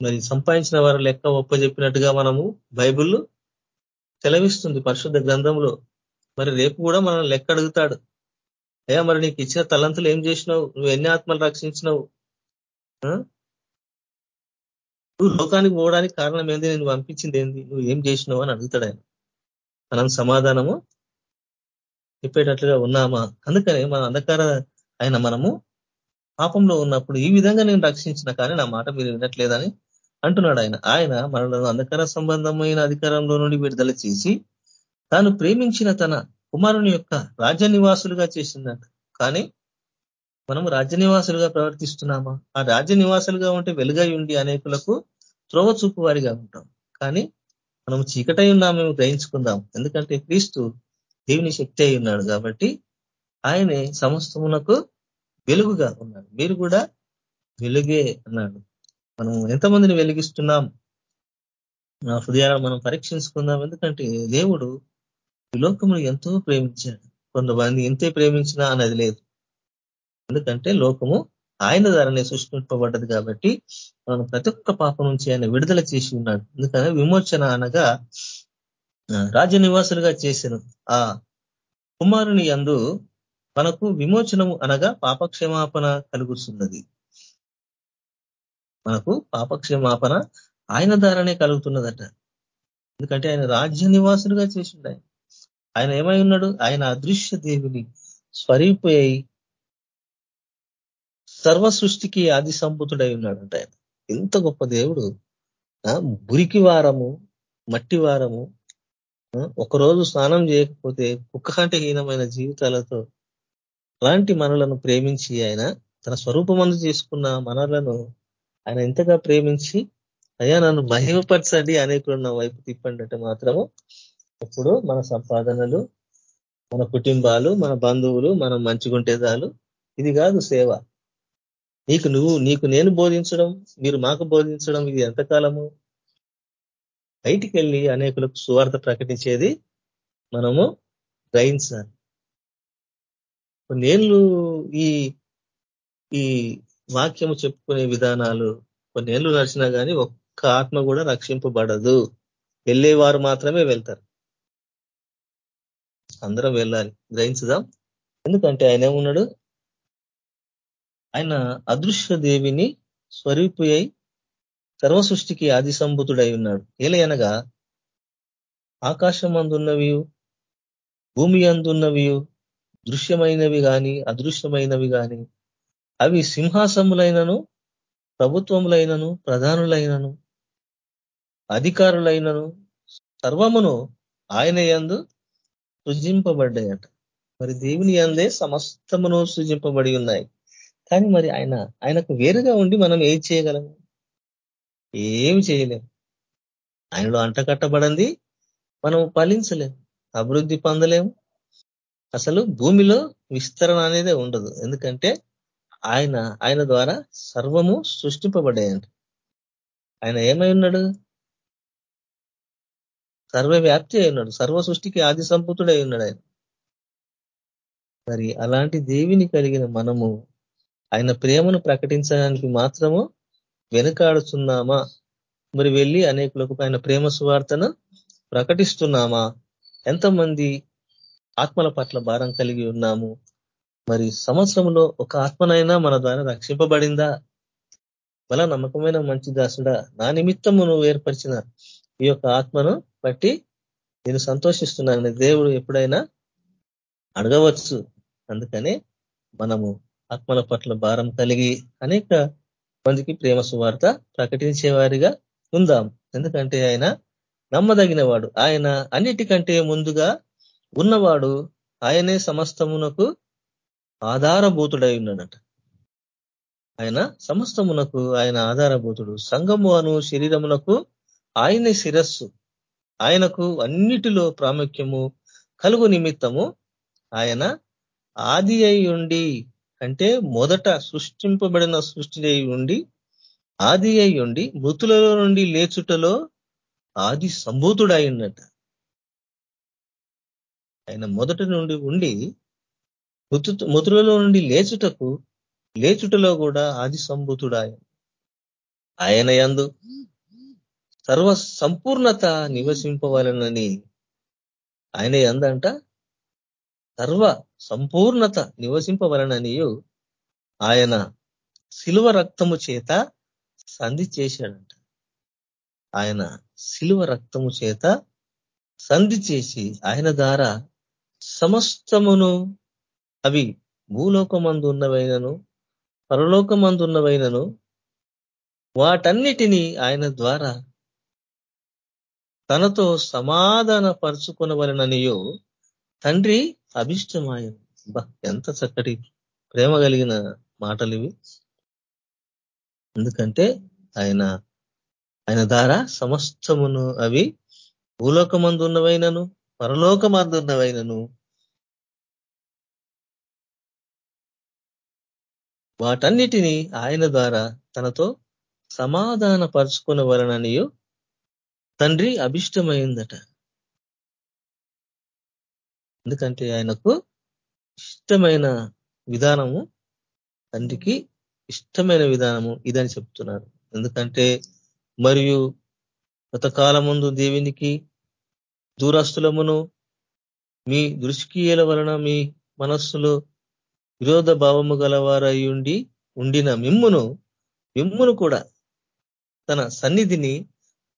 మరి సంపాదించిన వారు లెక్క ఒప్పజెప్పినట్టుగా మనము బైబుల్ సెలవిస్తుంది పరిశుద్ధ గ్రంథంలో. మరి రేపు కూడా మనం లెక్క అడుగుతాడు. అయ్యా మరి నీకు ఇచ్చిన తలంతులు ఏం చేసినావు? నువ్వు ఎన్ని ఆత్మలు రక్షించినావు? నువ్వు లోకానికి పోవడానికి కారణం ఏంది? నేను పంపించింది ఏంది? నువ్వు ఏం చేసినావు అని అడుగుతాడు ఆయన. మనం సమాధానము చెప్పేటట్లుగా ఉన్నామా? అందుకని మన అంధకార ఆయన మనము పాపంలో ఉన్నప్పుడు ఈ విధంగా నేను రక్షించిన కానీ నా మాట మీరు వినట్లేదని అంటున్నాడు ఆయన. ఆయన మనలో అంధకార సంబంధమైన అధికారంలో నుండి విడుదల చేసి తాను ప్రేమించిన తన కుమారుని యొక్క రాజ్య నివాసులుగా చేసిందట. కానీ మనం రాజ్య నివాసులుగా ప్రవర్తిస్తున్నామా? ఆ రాజ్య నివాసులుగా ఉంటే వెలుగై ఉండి అనేకులకు త్రోవ చూపు వారిగా ఉంటాం. కానీ మనం చీకటై ఉన్నామేమో గ్రహించుకుందాం. ఎందుకంటే క్రీస్తు దేవుని శక్తి అయి ఉన్నాడు కాబట్టి ఆయనే సమస్తమునకు వెలుగుగా ఉన్నాడు. మీరు కూడా వెలుగే అన్నాడు. మనం ఎంతమందిని వెలిగిస్తున్నాం? నా హృదయాలను మనం పరీక్షించుకుందాం. ఎందుకంటే దేవుడు ఈ లోకమును ఎంతో ప్రేమించాడు. కొంతమంది ఎంతే ప్రేమించినా అనేది లేదు. ఎందుకంటే లోకము ఆయన ద్వారానే సృష్టింపబడ్డది కాబట్టి మనం ప్రతి ఒక్క పాపం నుంచి ఆయన విడుదల చేసి ఉన్నాడు. ఎందుకంటే విమోచన అనగా రాజ్య నివాసులుగా చేసిన ఆ కుమారుని అందు మనకు విమోచనము అనగా పాపక్షమాపణ కలుగుతున్నది. మనకు పాపక్షమాపణ ఆయన ద్వారానే కలుగుతున్నదట. ఎందుకంటే ఆయన రాజ్య నివాసులుగా చేసిండు ఆయన. ఆయన ఏమై ఉన్నాడు? ఆయన అదృశ్య దేవుని స్వరూపై సర్వ సృష్టికి ఆది సంపుతుడై ఉన్నాడంట ఆయన. ఎంత గొప్ప దేవుడు. మురికి వారము మట్టి వారము ఒకరోజు స్నానం చేయకపోతే కుక్క కంటే హీనమైన జీవితాలతో అలాంటి మనలను ప్రేమించి ఆయన తన స్వరూపమందు చేసుకున్న మనలను ఆయన ఎంతగా ప్రేమించి అయ్యా నన్ను మహిమపరచండి అనేకులు నా వైపు తిప్పండి అంటే మాత్రము. ఇప్పుడు మన సంపాదనలు మన కుటుంబాలు మన బంధువులు మనం మంచిగుంటే చాలు. ఇది కాదు సేవ. నీకు నువ్వు నీకు నేను బోధించడం మీరు మాకు బోధించడం ఇది ఎంతకాలము? బయటికి వెళ్ళి అనేకులకు సువార్త ప్రకటించేది మనము గ్రహించాలి కొన్నేళ్ళు ఈ ఈ వాక్యము చెప్పుకునే విధానాలు కొన్నేళ్ళు నడిచినా కానీ ఒక్క ఆత్మ కూడా రక్షింపబడదు. వెళ్ళేవారు మాత్రమే వెళ్తారు. అందరం వెళ్ళాలి. గ్రహించుదాం. ఎందుకంటే ఆయన ఏమున్నాడు? ఆయన అదృశ్య దేవిని స్వరూపు అయి సర్వ సృష్టికి ఆది సంభూతుడై ఉన్నాడు. ఏలయనగా ఆకాశం అందున్నవి భూమి అందున్నవి దృశ్యమైనవి కానీ అదృశ్యమైనవి కానీ అవి సింహాసములైనను ప్రభుత్వములైనను ప్రధానులైనను అధికారులైనను సర్వమును ఆయన యందు సృజింపబడ్డాయట. మరి దేవుని అందే సమస్తమును సృజింపబడి ఉన్నాయి. కానీ మరి ఆయన ఆయనకు వేరుగా ఉండి మనం ఏం చేయగలము? ఏమి చేయలేము ఆయనలో అంటకట్టబడింది మనం ఫలించలేం. అభివృద్ధి పొందలేము అసలు భూమిలో విస్తరణ అనేది ఉండదు. ఎందుకంటే ఆయన ఆయన ద్వారా సర్వము సృష్టింపబడ్డాయంట. ఆయన ఏమై ఉన్నాడు? సర్వవ్యాప్తి అయి ఉన్నాడు. సర్వ సృష్టికి ఆది సంపుతుడై ఉన్నాడు ఆయన. మరి అలాంటి దేవిని కలిగిన మనము ఆయన ప్రేమను ప్రకటించడానికి మాత్రము వెనుకాడుతున్నామా మరి వెళ్ళి అనేకులకు ఆయన ప్రేమ సువార్తను ప్రకటిస్తున్నామా? ఎంతమంది ఆత్మల పట్ల భారం కలిగి ఉన్నాము? మరి సంవత్సరంలో ఒక ఆత్మనైనా మన ద్వారా రక్షింపబడిందా? బల నమ్మకమైన మంచి దాసుడా నా నిమిత్తము నువ్వు ఏర్పరిచిన ఈ యొక్క ఆత్మను బట్టి నేను సంతోషిస్తున్నాను దేవుడు ఎప్పుడైనా అడగవచ్చు. అందుకనే మనము ఆత్మల పట్ల భారం కలిగి అనేక మందికి ప్రేమ సువార్త ప్రకటించేవారిగా ఉందాం. ఎందుకంటే ఆయన నమ్మదగిన వాడు ఆయన అన్నిటికంటే ముందుగా ఉన్నవాడు ఆయనే సమస్తమునకు ఆధారభూతుడై ఉన్నాడట. ఆయన సమస్తమునకు ఆయన ఆధారభూతుడు. సంగము అను శరీరమునకు ఆయనే శిరస్సు. ఆయనకు అన్నిటిలో ప్రాముఖ్యము కలుగు నిమిత్తము ఆయన ఆది అయి ఉండి అంటే మొదట సృష్టింపబడిన సృష్టి అయి ఉండి ఆది అయి ఉండి మృతులలో నుండి లేచుటలో ఆది సంభూతుడైనట. ఆయన మొదటి నుండి ఉండి మృతులలో నుండి లేచుటకు లేచుటలో కూడా ఆది సంభూతుడాయ ఆయన యందు సర్వ సంపూర్ణత నివసింపవాలనని ఆయన ఎందంట సర్వ సంపూర్ణత నివసింపవలననియు ఆయన శిలువ రక్తము చేత సంధి చేశాడంట ఆయన శిలువ రక్తము చేత సంధి చేసి ఆయన ద్వారా సమస్తమును అవి భూలోకమందు ఉన్నవైనను పరలోకమందు ఉన్నవైనను వాటన్నిటినీ ఆయన ద్వారా తనతో సమాధాన పరుచుకునవలననియో తండ్రి అభిష్టమాయం. బా ఎంత చక్కటి ప్రేమ కలిగిన మాటలు ఇవి ఎందుకంటే ఆయన ఆయన ద్వారా సమస్తమును అవి భూలోకమందున్నవైనను పరలోకమందున్నవైనను వాటన్నిటినీ ఆయన ద్వారా తనతో సమాధాన పరుచుకునవలననియో తండ్రి అభిష్టమైందట. ఎందుకంటే ఆయనకు ఇష్టమైన విధానము తండ్రికి ఇష్టమైన విధానము ఇదని చెప్తున్నారు. ఎందుకంటే మరియు గత ముందు దేవునికి దూరస్తులమును మీ దృష్టియల వలన మీ మనస్సులో విరోధ భావము గలవారై ఉండి ఉండిన మిమ్మును మిమ్మును కూడా తన సన్నిధిని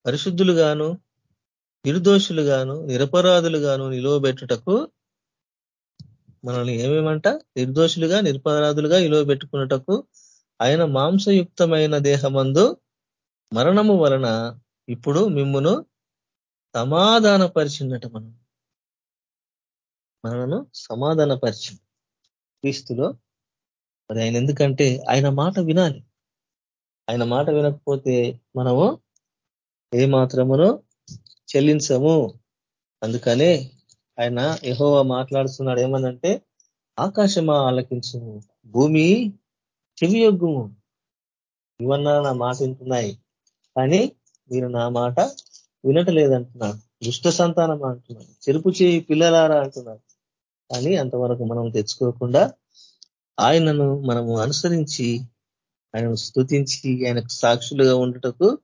పరిశుద్ధులుగాను నిర్దోషులుగాను నిరపరాధులుగాను నిలువబెట్టుటకు మనల్ని ఏమేమంట? నిర్దోషులుగా నిరపరాధులుగా పెట్టుకున్నటకు ఆయన మాంసయుక్తమైన దేహమందు మరణము వలన ఇప్పుడు మిమ్మును సమాధానపరిచిందట మనం. మనను సమాధానపరిచింది. క్రీస్తులో మరి ఆయన ఎందుకంటే ఆయన మాట వినాలి. ఆయన మాట వినకపోతే మనము ఏ మాత్రమునో చెల్లించము. అందుకనే ఆయన ఎహోవా మాట్లాడుతున్నాడు ఏమనంటే ఆకాశమా ఆలకించము భూమి చెవియొగ్గుము. ఇవన్నా నా మాట వింటున్నాయి కానీ మీరు నా మాట వినటలేదంటున్నాడు. దుష్ట సంతానం అంటున్నాడు. చెరుపు చేయి పిల్లలారా అంటున్నాడు. కానీ అంతవరకు మనం తెచ్చుకోకుండా ఆయనను మనము అనుసరించి ఆయనను స్థుతించి ఆయనకు సాక్షులుగా ఉండటకు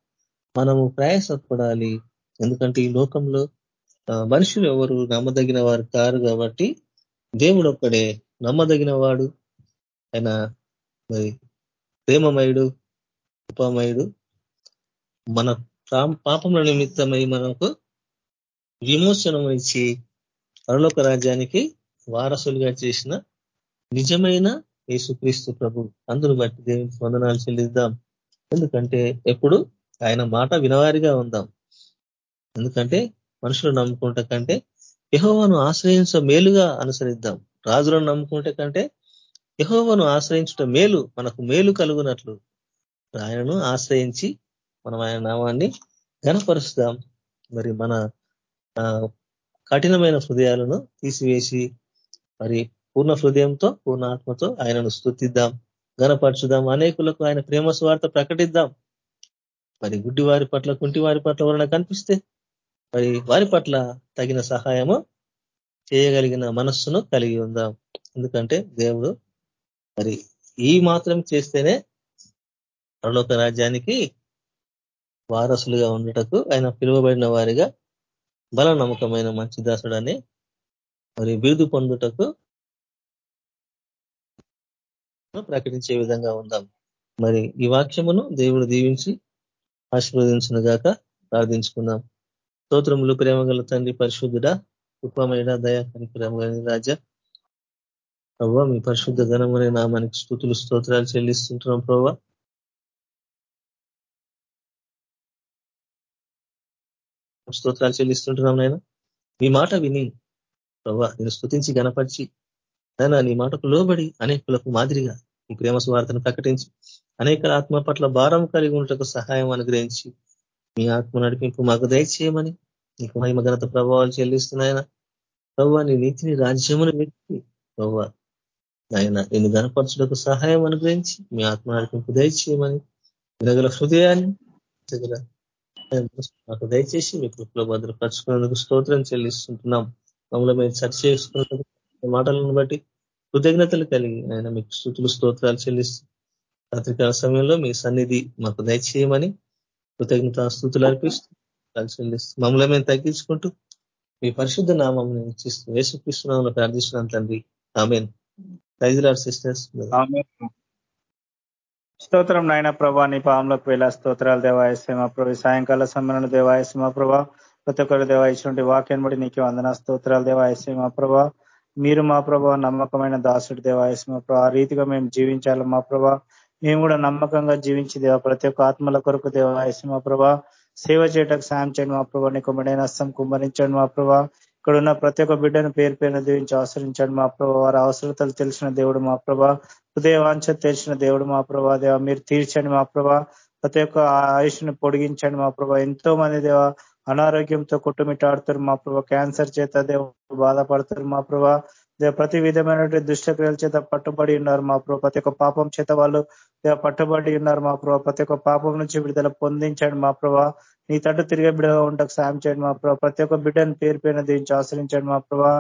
మనము ప్రయాసపడాలి. ఎందుకంటే ఈ లోకంలో మనుషులు ఎవరు? నమ్మదగిన వారు కారు కాబట్టి దేవుడు ఒక్కడే నమ్మదగిన వాడు ఆయన మరి ప్రేమమయుడు ఉపమయుడు మన పాపముల నిమిత్తమై మనకు విమోచనం ఇచ్చి పరలోక రాజ్యానికి వారసులుగా చేసిన నిజమైన యేసుక్రీస్తు ప్రభు. అందును బట్టి దేవునికి వందనాలు చెల్లిద్దాం. ఎందుకంటే ఎప్పుడు ఆయన మాట వినవారిగా ఉందాం. ఎందుకంటే మనుషులు నమ్ముకుంటే కంటే యహోవను ఆశ్రయించ మేలుగా అనుసరిద్దాం. రాజులను నమ్ముకుంటే కంటే యహోవను ఆశ్రయించడం మేలు మనకు మేలు కలుగునట్లు. ఆయనను ఆశ్రయించి మనం ఆయన నామాన్ని ఘనపరుస్తాం. మరి మన కఠినమైన హృదయాలను తీసివేసి మరి పూర్ణ హృదయంతో పూర్ణ ఆత్మతో ఆయనను స్థుతిద్దాం ఘనపరచుదాం అనేకులకు ఆయన ప్రేమ స్వార్థ ప్రకటిద్దాం. మరి గుడ్డి వారి పట్ల కుంటి వారి పట్ల ఎవరైనా కనిపిస్తే మరి వారి పట్ల తగిన సహాయము చేయగలిగిన మనస్సును కలిగి ఉందాం. ఎందుకంటే దేవుడు మరి ఈ మాత్రం చేస్తేనే పరలోక రాజ్యానికి వారసులుగా ఉండటకు ఆయన పిలువబడిన వారిగా బల నమ్మకమైన మంచి దాసుడని మరి బిరుదు పొందుటకు ప్రకటించే విధంగా ఉందాం. మరి ఈ వాక్యమును దేవుడు దీవించి ఆశీర్వదించిన గాక ప్రార్థించుకుందాం. స్తోత్రములు ప్రేమగల తండ్రి పరిశుద్ధుడ కృపమైన దయా కనికరమైన రాజా. ప్రభావ మీ పరిశుద్ధ ఘనమనే నామానికి స్థుతులు స్తోత్రాలు చెల్లిస్తుంటున్నాం ప్రభావ స్తోత్రాలు చెల్లిస్తుంటున్నాం నాయన. మీ మాట విని ప్రభా నేను స్థుతించి గనపరిచి నాయన నీ మాటకు లోబడి అనేకులకు మాదిరిగా ఈ ప్రేమ స్వార్థను ప్రకటించి అనేక ఆత్మ పట్ల భారం కలిగి ఉండటకు సహాయం అనుగ్రహించి మీ ఆత్మ నడిపింపు మాకు దయచేయమని నీకు మహిమ ఘనత ప్రభావాలు చెల్లిస్తున్నాయన ప్రభావ నీ నీతిని రాజ్యమును వ్యక్తి ప్రభావ ఆయన నేను గనపరచుటకు సహాయం అనుగ్రహించి మీ ఆత్మ నడిపింపు దయచేయమని. వినగల హృదయాన్ని మాకు దయచేసి మీ కృపలో భద్రపరచుకున్నందుకు స్తోత్రం చెల్లిస్తుంటున్నాం. మమ్మల్ని మేము చర్చ చేసుకున్నందుకు మాటలను బట్టి కృతజ్ఞతలు కలిగి ఆయన మీకు స్థుతులు స్తోత్రాలు చెల్లిస్తూ రాత్రికాల సమయంలో మీ సన్నిధి మాకు దయచేయమని కృతజ్ఞత స్థుతులు అర్పిస్తూ మమ్మల్ని మేము తగ్గించుకుంటూ మీ పరిశుద్ధ నామం ఇచ్చిస్తూ వేసుకృష్ణంలో ప్రార్థిస్తున్నాం తండ్రి. ఆమెన్. రైజులార్ సిస్టర్స్. స్తోత్రం నాయన ప్రభా నీ పాములకు వేళ స్తోత్రాలు దేవాయస్మ ప్రభు. సాయంకాల సమయంలో దేవాయస్మ ప్రభా. ప్రతి ఒక్కరు దేవాయించినటువంటి వాక్యాన్ని బట్టి నీకు వందన స్తోత్రాలు దేవాయస్మ ప్రభా. మీరు మా ప్రభా నమ్మకమైన దాసుడు దేవాయస్మ ప్రభా. ఆ రీతిగా మేము జీవించాలి మా ప్రభా. మేము కూడా నమ్మకంగా జీవించి దేవ ప్రతి ఒక్క ఆత్మల కొరకు దేవాయస్మ ప్రభా సేవ చేయటకు సాయం చేయండి మా ప్రభా నీకు మెడైన అస్తం కుమ్మరించండి మా ప్రభా. ఇక్కడ ఉన్న ప్రతి ఒక్క బిడ్డను పేరు పేరున దీవించి ఆశ్రయించండి మా ప్రభా. వారి అవసరతలు తెలిసిన దేవుడు మా ప్రభా. హృదయవాంఛ తెలిసిన దేవుడు మా ప్రభా. దేవ మీరు తీర్చండి మా ప్రభా. ప్రతి ఒక్క ఆయుష్ని పొడిగించండి మా ప్రభా. ఎంతో మంది దేవ అనారోగ్యంతో కుట్టుమిట్టాడుతారు మా ప్రభా. క్యాన్సర్ చేత దేవ బాధపడతారు మా ప్రభా. ప్రతి విధమైనటువంటి దుష్టక్రియల చేత పట్టుబడి ఉన్నారు మా ప్రభు ప్రతి ఒక్క పాపం చేత వాళ్ళు పట్టుబడి ఉన్నారు మా ప్రభు ప్రతి ఒక్క పాపం నుంచి విడుదల పొందించండి మా ప్రభా నీ తట్టు తిరిగే బిడ్డగా ఉండకు సాయం చేయండి మా ప్రభా ప్రతి ఒక్క బిడ్డను పేరు పైన దీనికి ఆశ్రయించండి మా ప్రభా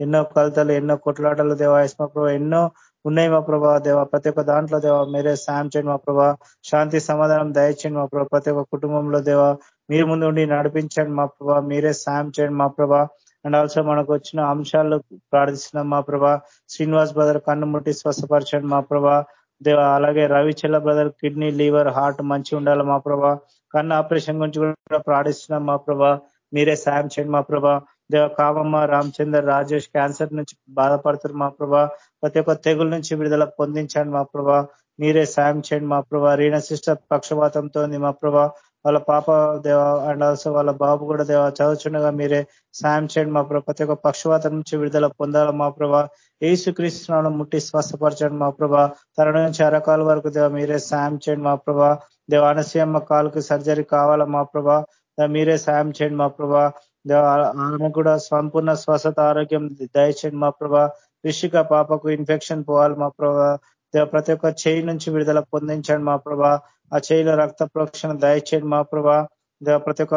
ఎన్నో కలతలు ఎన్నో కొట్లాటలు దేవాయస్ మా ప్రభా ఎన్నో ఉన్నాయి మా ప్రభా దేవ ప్రతి ఒక్క దాంట్లో దేవ మీరే సాయం చేయండి మా ప్రభా శాంతి సమాధానం దయచేయండి మా ప్రభా ప్రతి ఒక్క కుటుంబంలో దేవ మీరు ముందు ఉండి నడిపించండి మా ప్రభా మీరే సాయం చేయండి మా ప్రభా అండ్ ఆల్సో మనకు వచ్చిన అంశాలు ప్రార్థిస్తున్నాం మా ప్రభా. శ్రీనివాస్ బ్రదర్ కన్ను ముట్టి స్వస్థపరచండి మా ప్రభా. దేవ అలాగే Ravichalla brother kidney liver heart మంచి ఉండాలి మా ప్రభా. కన్ను ఆపరేషన్ గురించి కూడా ప్రార్థిస్తున్నాం మా ప్రభా. మీరే సాయం చేయండి మా ప్రభా. దేవ కామమ్మ రామచందర్ రాజేష్ క్యాన్సర్ నుంచి బాధపడుతున్నారు మా ప్రభా. ప్రతి ఒక్క తెగుల నుంచి విడుదల పొందించండి మా ప్రభా. మీరే సాయం చేయండి మా ప్రభా. రీణ సిస్టర్ పక్షపాతంతో మా ప్రభా. వాళ్ళ పాప దేవ అండ్ ఆల్సో వాళ్ళ బాబు కూడా దేవ చదువుచుండగా మీరే సాయం చేయండి మా ప్రభా. ప్రతి ఒక్క పక్షవాతం నుంచి విడుదల పొందాలి మా ప్రభా. ఏసుక్రీస్తునాలను ముట్టి స్వస్థపరచండి మా ప్రభా. తన నుంచి అరకాల వరకు దేవ మీరే సాయం చేయండి మా ప్రభా. దేవ అనసీయమ్మ కాలుకి సర్జరీ కావాలా మా ప్రభా? మీరే సాయం చేయండి మా ప్రభా. ఆమె కూడా సంపూర్ణ స్వస్థత ఆరోగ్యం దయచేయండి మా ప్రభా. విషిక పాపకు ఇన్ఫెక్షన్ పోవాలి మా ప్రభా. ప్రతి ఒక్క చేయి నుంచి విడుదల పొందించండి మా ప్రభా. ఆ చేయిలో రక్త ప్రోక్షణ దయచేయండి మా ప్రభా. ప్రతి ఒక్క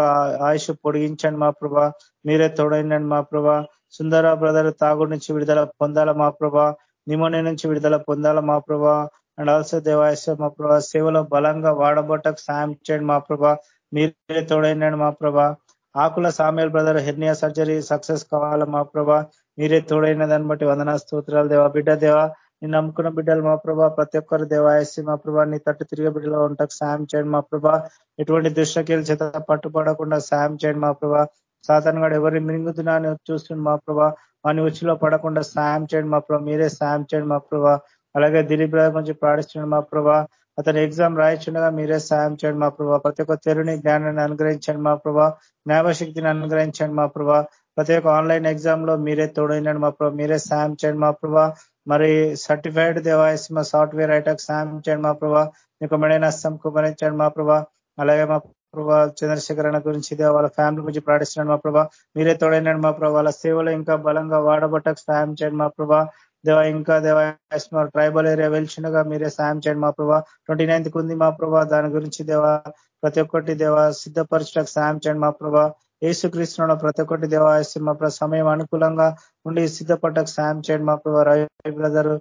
ఆయుష్ పొడిగించండి మా ప్రభా. మీరే తోడైనండి మా ప్రభా. సుందర బ్రదర్ తాగుడు నుంచి విడుదల పొందాల మా ప్రభా. నిమోని నుంచి విడుదల పొందాల మా ప్రభా. అండ్ ఆల్సో దేవాయస మా ప్రభా. సేవలో బలంగా వాడబోటకు సాయం చేయండి మా ప్రభా. మీరే తోడైనండి మా ప్రభా. Akula Samuel brother hernia surgery success కావాలా మా ప్రభా. మీరే తోడైన దాన్ని బట్టి వందనా స్తోత్రాలు దేవా. బిడ్డ దేవా నేను నమ్ముకున్న బిడ్డలు మా ప్రభా ప్రతి ఒక్కరు దేవాయసి మా ప్రభా నీ తట్టు తిరిగే బిడ్డలో ఉంటాకు సాయం చేయండి మా ప్రభా ఎటువంటి దుష్టకేలు చేత పట్టుపడకుండా సాయం చేయండి మా ప్రభా సాధారణ ఎవరిని మింగుతున్నా అని చూస్తుంది మా ప్రభా వాని ఉచిలో పడకుండా సాయం చేయండి మా ప్రభా మీరే సాయం చేయండి మా ప్రభా అలాగే దిలీప్ రాజు గురించి ప్రాణిస్తున్నాడు మా ప్రభా అతను ఎగ్జామ్ రాయించుండగా మీరే సాయం చేయండి మా ప్రభా ప్రతి ఒక్క తెరుని జ్ఞానాన్ని అనుగ్రహించండి మా ప్రభా జ్ఞాపశక్తిని అనుగ్రహించండి మా ప్రభా ప్రతి ఒక్క ఆన్లైన్ ఎగ్జామ్లో మీరే తోడైనాడు మా ప్రభా మీరే సాయం చేయండి మా ప్రభా మరి సర్టిఫైడ్ దేవాయస్మ సాఫ్ట్వేర్ ఐటక్ సాయం చేయండి మా ప్రభా. మీకు మెడైన అస్తం కుమరించండి మా ప్రభా. అలాగే మా ప్రభా చంద్రశేఖర్ అన్న గురించి వాళ్ళ ఫ్యామిలీ గురించి ప్రార్థిస్తున్నాడు మా ప్రభా. మీరే తోడైనాడు మా ప్రభా. వాళ్ళ సేవలు ఇంకా బలంగా వాడబట్టకు సాయం చేయండి మా ప్రభా. దేవ ఇంకా దేవ ట్రైబల్ ఏరియా వెల్చినగా మీరే సాయం చేయండి మా ప్రభా. ట్వంటీ నైన్త్ ఉంది మా ప్రభా. దాని గురించి దేవ ప్రతి ఒక్కటి దేవ సిద్ధపరచడానికి సాయం చేయండి మా ప్రభా. ఏసుక్రీస్తున్న ప్రతి ఒక్కటి దేవాయస్సు మా సమయం అనుకూలంగా ఉండి సిద్ధపడ్డకు సాయం చేయండి. మా బ్రదర్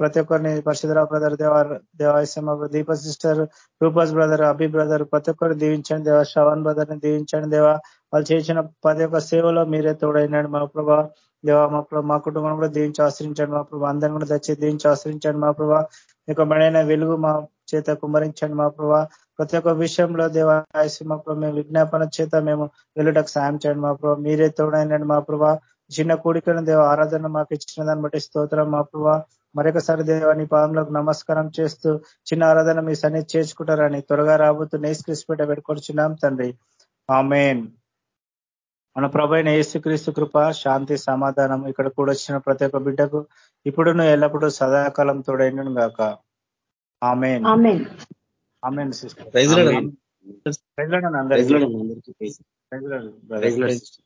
ప్రతి ఒక్కరిని పరిశుధరావు బ్రదర్ దేవ దేవాయస్సు మా Deepa sister Rufus brother Abhi brother ప్రతి ఒక్కరిని దీవించండి. దేవ శ్రవణ్ బ్రదర్ని దీవించండి దేవ. వాళ్ళు చేసిన ప్రతి ఒక్క సేవలో మీరే తోడైనాడు మా ప్రభా. దేవా మా ప్రభా మా కుటుంబం కూడా దీవించి ఆశ్రయించండి మా ప్రభా. అందరిని కూడా తెచ్చి దీవించి ఆశ్రయించండి మా ప్రభా. మీకు మెడైన వెలుగు మా చేత కుమరించండి మా ప్రభా. ప్రతి ఒక్క విషయంలో దేవాయసి మా ప్రభు మేము విజ్ఞాపన చేత మేము వెళ్ళటకు సాయం చేయండి మా ప్రభా. మీరే తోడైనండి మా ప్రభా. చిన్న కూడికను దేవ ఆరాధన మాకు ఇచ్చిన దాన్ని బట్టి స్తోత్రం మా ప్రభా. మరొకసారి దేవ నీ పాదంలోకి నమస్కారం చేస్తూ చిన్న ఆరాధన మీ సన్ని చేర్చుకుంటారని త్వరగా రాబోతూ నేస్ క్రిస్పేట పెట్టుకొచ్చున్నాం తండ్రి. ఆమెన్. మన ప్రభైన యేసుక్రీస్తు కృప శాంతి సమాధానం ఇక్కడ కూడా వచ్చిన ప్రతి ఒక్క బిడ్డకు ఇప్పుడును ఎల్లప్పుడూ సదాకాలం తోడైనను గాక. ఆమెన్. Amen sister. ప్రైజ్ అందరికీ. అందరికీ. ప్రైజ్